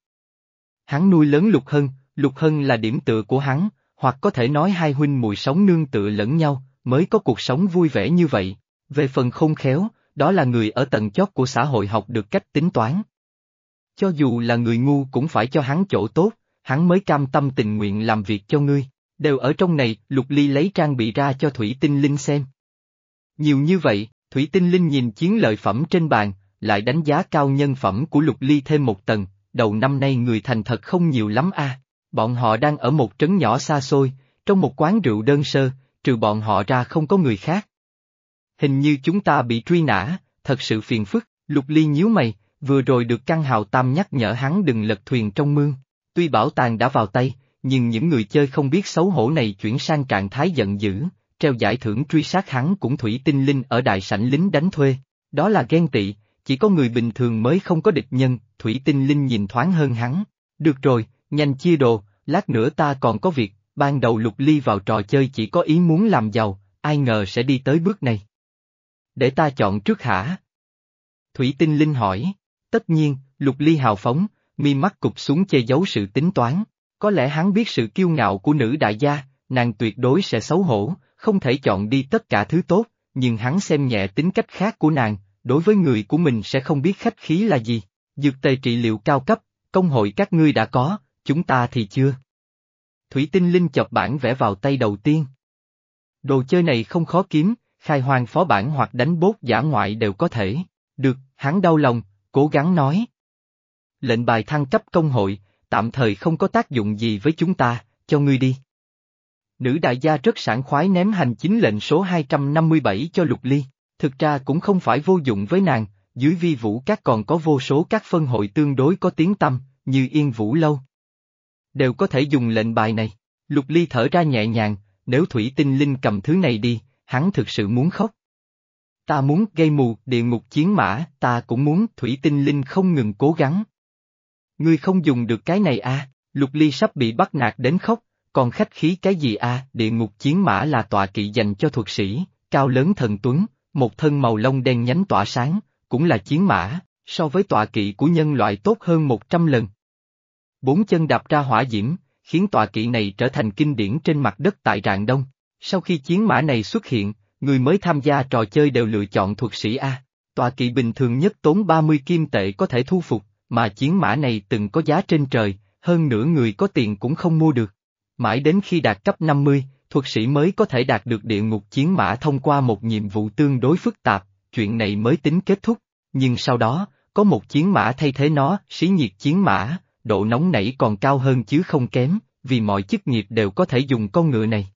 Hắn nuôi lớn Lục Hân, Lục Hân là điểm tựa của hắn, hoặc có thể nói hai huynh mùi sống nương tựa lẫn nhau, mới có cuộc sống vui vẻ như vậy. Về phần không khéo, đó là người ở tầng chót của xã hội học được cách tính toán. Cho dù là người ngu cũng phải cho hắn chỗ tốt, hắn mới cam tâm tình nguyện làm việc cho ngươi. Đều ở trong này, Lục Ly lấy trang bị ra cho Thủy Tinh Linh xem. Nhiều như vậy, Thủy Tinh Linh nhìn chiến lợi phẩm trên bàn, lại đánh giá cao nhân phẩm của Lục Ly thêm một tầng, đầu năm nay người thành thật không nhiều lắm a. Bọn họ đang ở một trấn nhỏ xa xôi, trong một quán rượu đơn sơ, trừ bọn họ ra không có người khác. Hình như chúng ta bị truy nã, thật sự phiền phức, Lục Ly nhíu mày, vừa rồi được căn hào tam nhắc nhở hắn đừng lật thuyền trong mương. Tuy bảo tàng đã vào tay, nhưng những người chơi không biết xấu hổ này chuyển sang trạng thái giận dữ, treo giải thưởng truy sát hắn cũng thủy tinh linh ở đại sảnh lính đánh thuê. Đó là ghen tị, chỉ có người bình thường mới không có địch nhân, thủy tinh linh nhìn thoáng hơn hắn. Được rồi, nhanh chia đồ, lát nữa ta còn có việc, ban đầu lục ly vào trò chơi chỉ có ý muốn làm giàu, ai ngờ sẽ đi tới bước này. Để ta chọn trước hả? Thủy tinh linh hỏi. Tất nhiên, lục ly hào phóng, mi mắt cụp xuống che giấu sự tính toán. Có lẽ hắn biết sự kiêu ngạo của nữ đại gia, nàng tuyệt đối sẽ xấu hổ, không thể chọn đi tất cả thứ tốt, nhưng hắn xem nhẹ tính cách khác của nàng, đối với người của mình sẽ không biết khách khí là gì. Dược tề trị liệu cao cấp, công hội các ngươi đã có, chúng ta thì chưa. Thủy tinh linh chọc bản vẽ vào tay đầu tiên. Đồ chơi này không khó kiếm, khai hoang phó bản hoặc đánh bốt giả ngoại đều có thể. Được, hắn đau lòng, cố gắng nói. Lệnh bài thăng cấp công hội, tạm thời không có tác dụng gì với chúng ta, cho ngươi đi. Nữ đại gia rất sảng khoái ném hành chính lệnh số 257 cho Lục Ly, thực ra cũng không phải vô dụng với nàng, dưới vi vũ các còn có vô số các phân hội tương đối có tiếng tâm, như Yên Vũ Lâu. Đều có thể dùng lệnh bài này. Lục Ly thở ra nhẹ nhàng, nếu Thủy Tinh Linh cầm thứ này đi, hắn thực sự muốn khóc. Ta muốn gây mù, địa ngục chiến mã, ta cũng muốn, Thủy Tinh Linh không ngừng cố gắng. Ngươi không dùng được cái này à, Lục Ly sắp bị bắt nạt đến khóc, còn khách khí cái gì à, địa ngục chiến mã là tọa kỵ dành cho thuật sĩ, cao lớn thần tuấn, một thân màu lông đen nhánh tỏa sáng, cũng là chiến mã, so với tọa kỵ của nhân loại tốt hơn 100 lần. Bốn chân đạp ra hỏa diễm, khiến tọa kỵ này trở thành kinh điển trên mặt đất tại Rạng Đông. Sau khi chiến mã này xuất hiện, người mới tham gia trò chơi đều lựa chọn thuật sĩ A. Tọa kỵ bình thường nhất tốn 30 kim tệ có thể thu phục, mà chiến mã này từng có giá trên trời, hơn nữa người có tiền cũng không mua được. Mãi đến khi đạt cấp 50, thuật sĩ mới có thể đạt được địa ngục chiến mã thông qua một nhiệm vụ tương đối phức tạp, chuyện này mới tính kết thúc. Nhưng sau đó, có một chiến mã thay thế nó, xí nhiệt chiến mã, độ nóng nảy còn cao hơn chứ không kém, vì mọi chức nghiệp đều có thể dùng con ngựa này.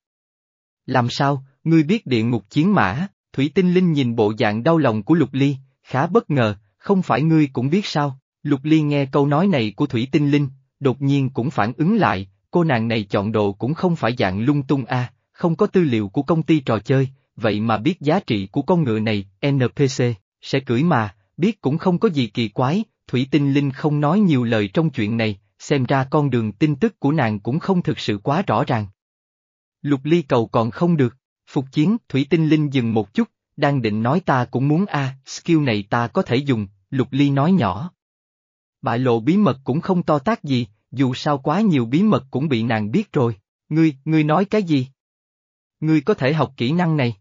Làm sao, ngươi biết địa ngục chiến mã, Thủy Tinh Linh nhìn bộ dạng đau lòng của Lục Ly, khá bất ngờ, không phải ngươi cũng biết sao, Lục Ly nghe câu nói này của Thủy Tinh Linh, đột nhiên cũng phản ứng lại, cô nàng này chọn đồ cũng không phải dạng lung tung a, không có tư liệu của công ty trò chơi, vậy mà biết giá trị của con ngựa này, NPC, sẽ cưỡi mà, biết cũng không có gì kỳ quái, Thủy Tinh Linh không nói nhiều lời trong chuyện này, xem ra con đường tin tức của nàng cũng không thực sự quá rõ ràng. Lục ly cầu còn không được, phục chiến, Thủy Tinh Linh dừng một chút, đang định nói ta cũng muốn a, skill này ta có thể dùng, Lục ly nói nhỏ. Bại lộ bí mật cũng không to tác gì, dù sao quá nhiều bí mật cũng bị nàng biết rồi, ngươi, ngươi nói cái gì? Ngươi có thể học kỹ năng này.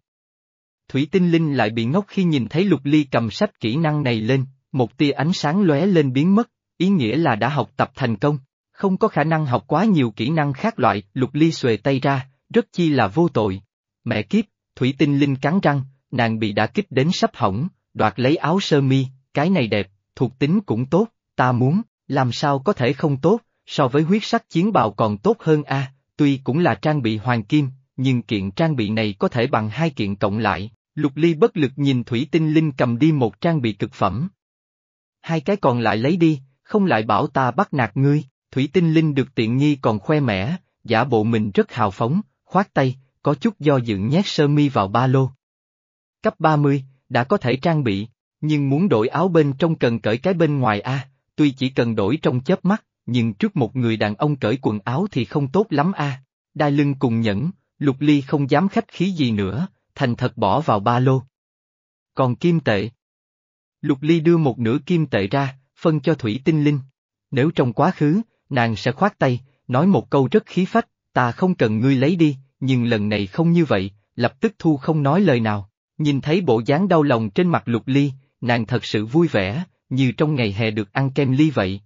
Thủy Tinh Linh lại bị ngốc khi nhìn thấy Lục Ly cầm sách kỹ năng này lên, một tia ánh sáng lóe lên biến mất, ý nghĩa là đã học tập thành công, không có khả năng học quá nhiều kỹ năng khác loại, Lục Ly xuề tay ra, rất chi là vô tội. Mẹ kiếp, Thủy Tinh Linh cắn răng, nàng bị đã kích đến sắp hỏng, đoạt lấy áo sơ mi, cái này đẹp, thuộc tính cũng tốt, ta muốn, làm sao có thể không tốt, so với huyết sắc chiến bào còn tốt hơn a, tuy cũng là trang bị hoàng kim, nhưng kiện trang bị này có thể bằng hai kiện cộng lại. Lục Ly bất lực nhìn Thủy Tinh Linh cầm đi một trang bị cực phẩm. Hai cái còn lại lấy đi, không lại bảo ta bắt nạt ngươi, Thủy Tinh Linh được tiện nghi còn khoe mẽ, giả bộ mình rất hào phóng, khoát tay, có chút do dự nhét sơ mi vào ba lô. Cấp 30, đã có thể trang bị, nhưng muốn đổi áo bên trong cần cởi cái bên ngoài a, tuy chỉ cần đổi trong chớp mắt, nhưng trước một người đàn ông cởi quần áo thì không tốt lắm a. Đai lưng cùng nhẫn, Lục Ly không dám khách khí gì nữa, thành thật bỏ vào ba lô. Còn kim tệ? Lục Ly đưa một nửa kim tệ ra, phân cho Thủy Tinh Linh. Nếu trong quá khứ, nàng sẽ khoát tay, nói một câu rất khí phách, ta không cần ngươi lấy đi, nhưng lần này không như vậy, lập tức thu không nói lời nào. Nhìn thấy bộ dáng đau lòng trên mặt Lục Ly, nàng thật sự vui vẻ, như trong ngày hè được ăn kem ly vậy.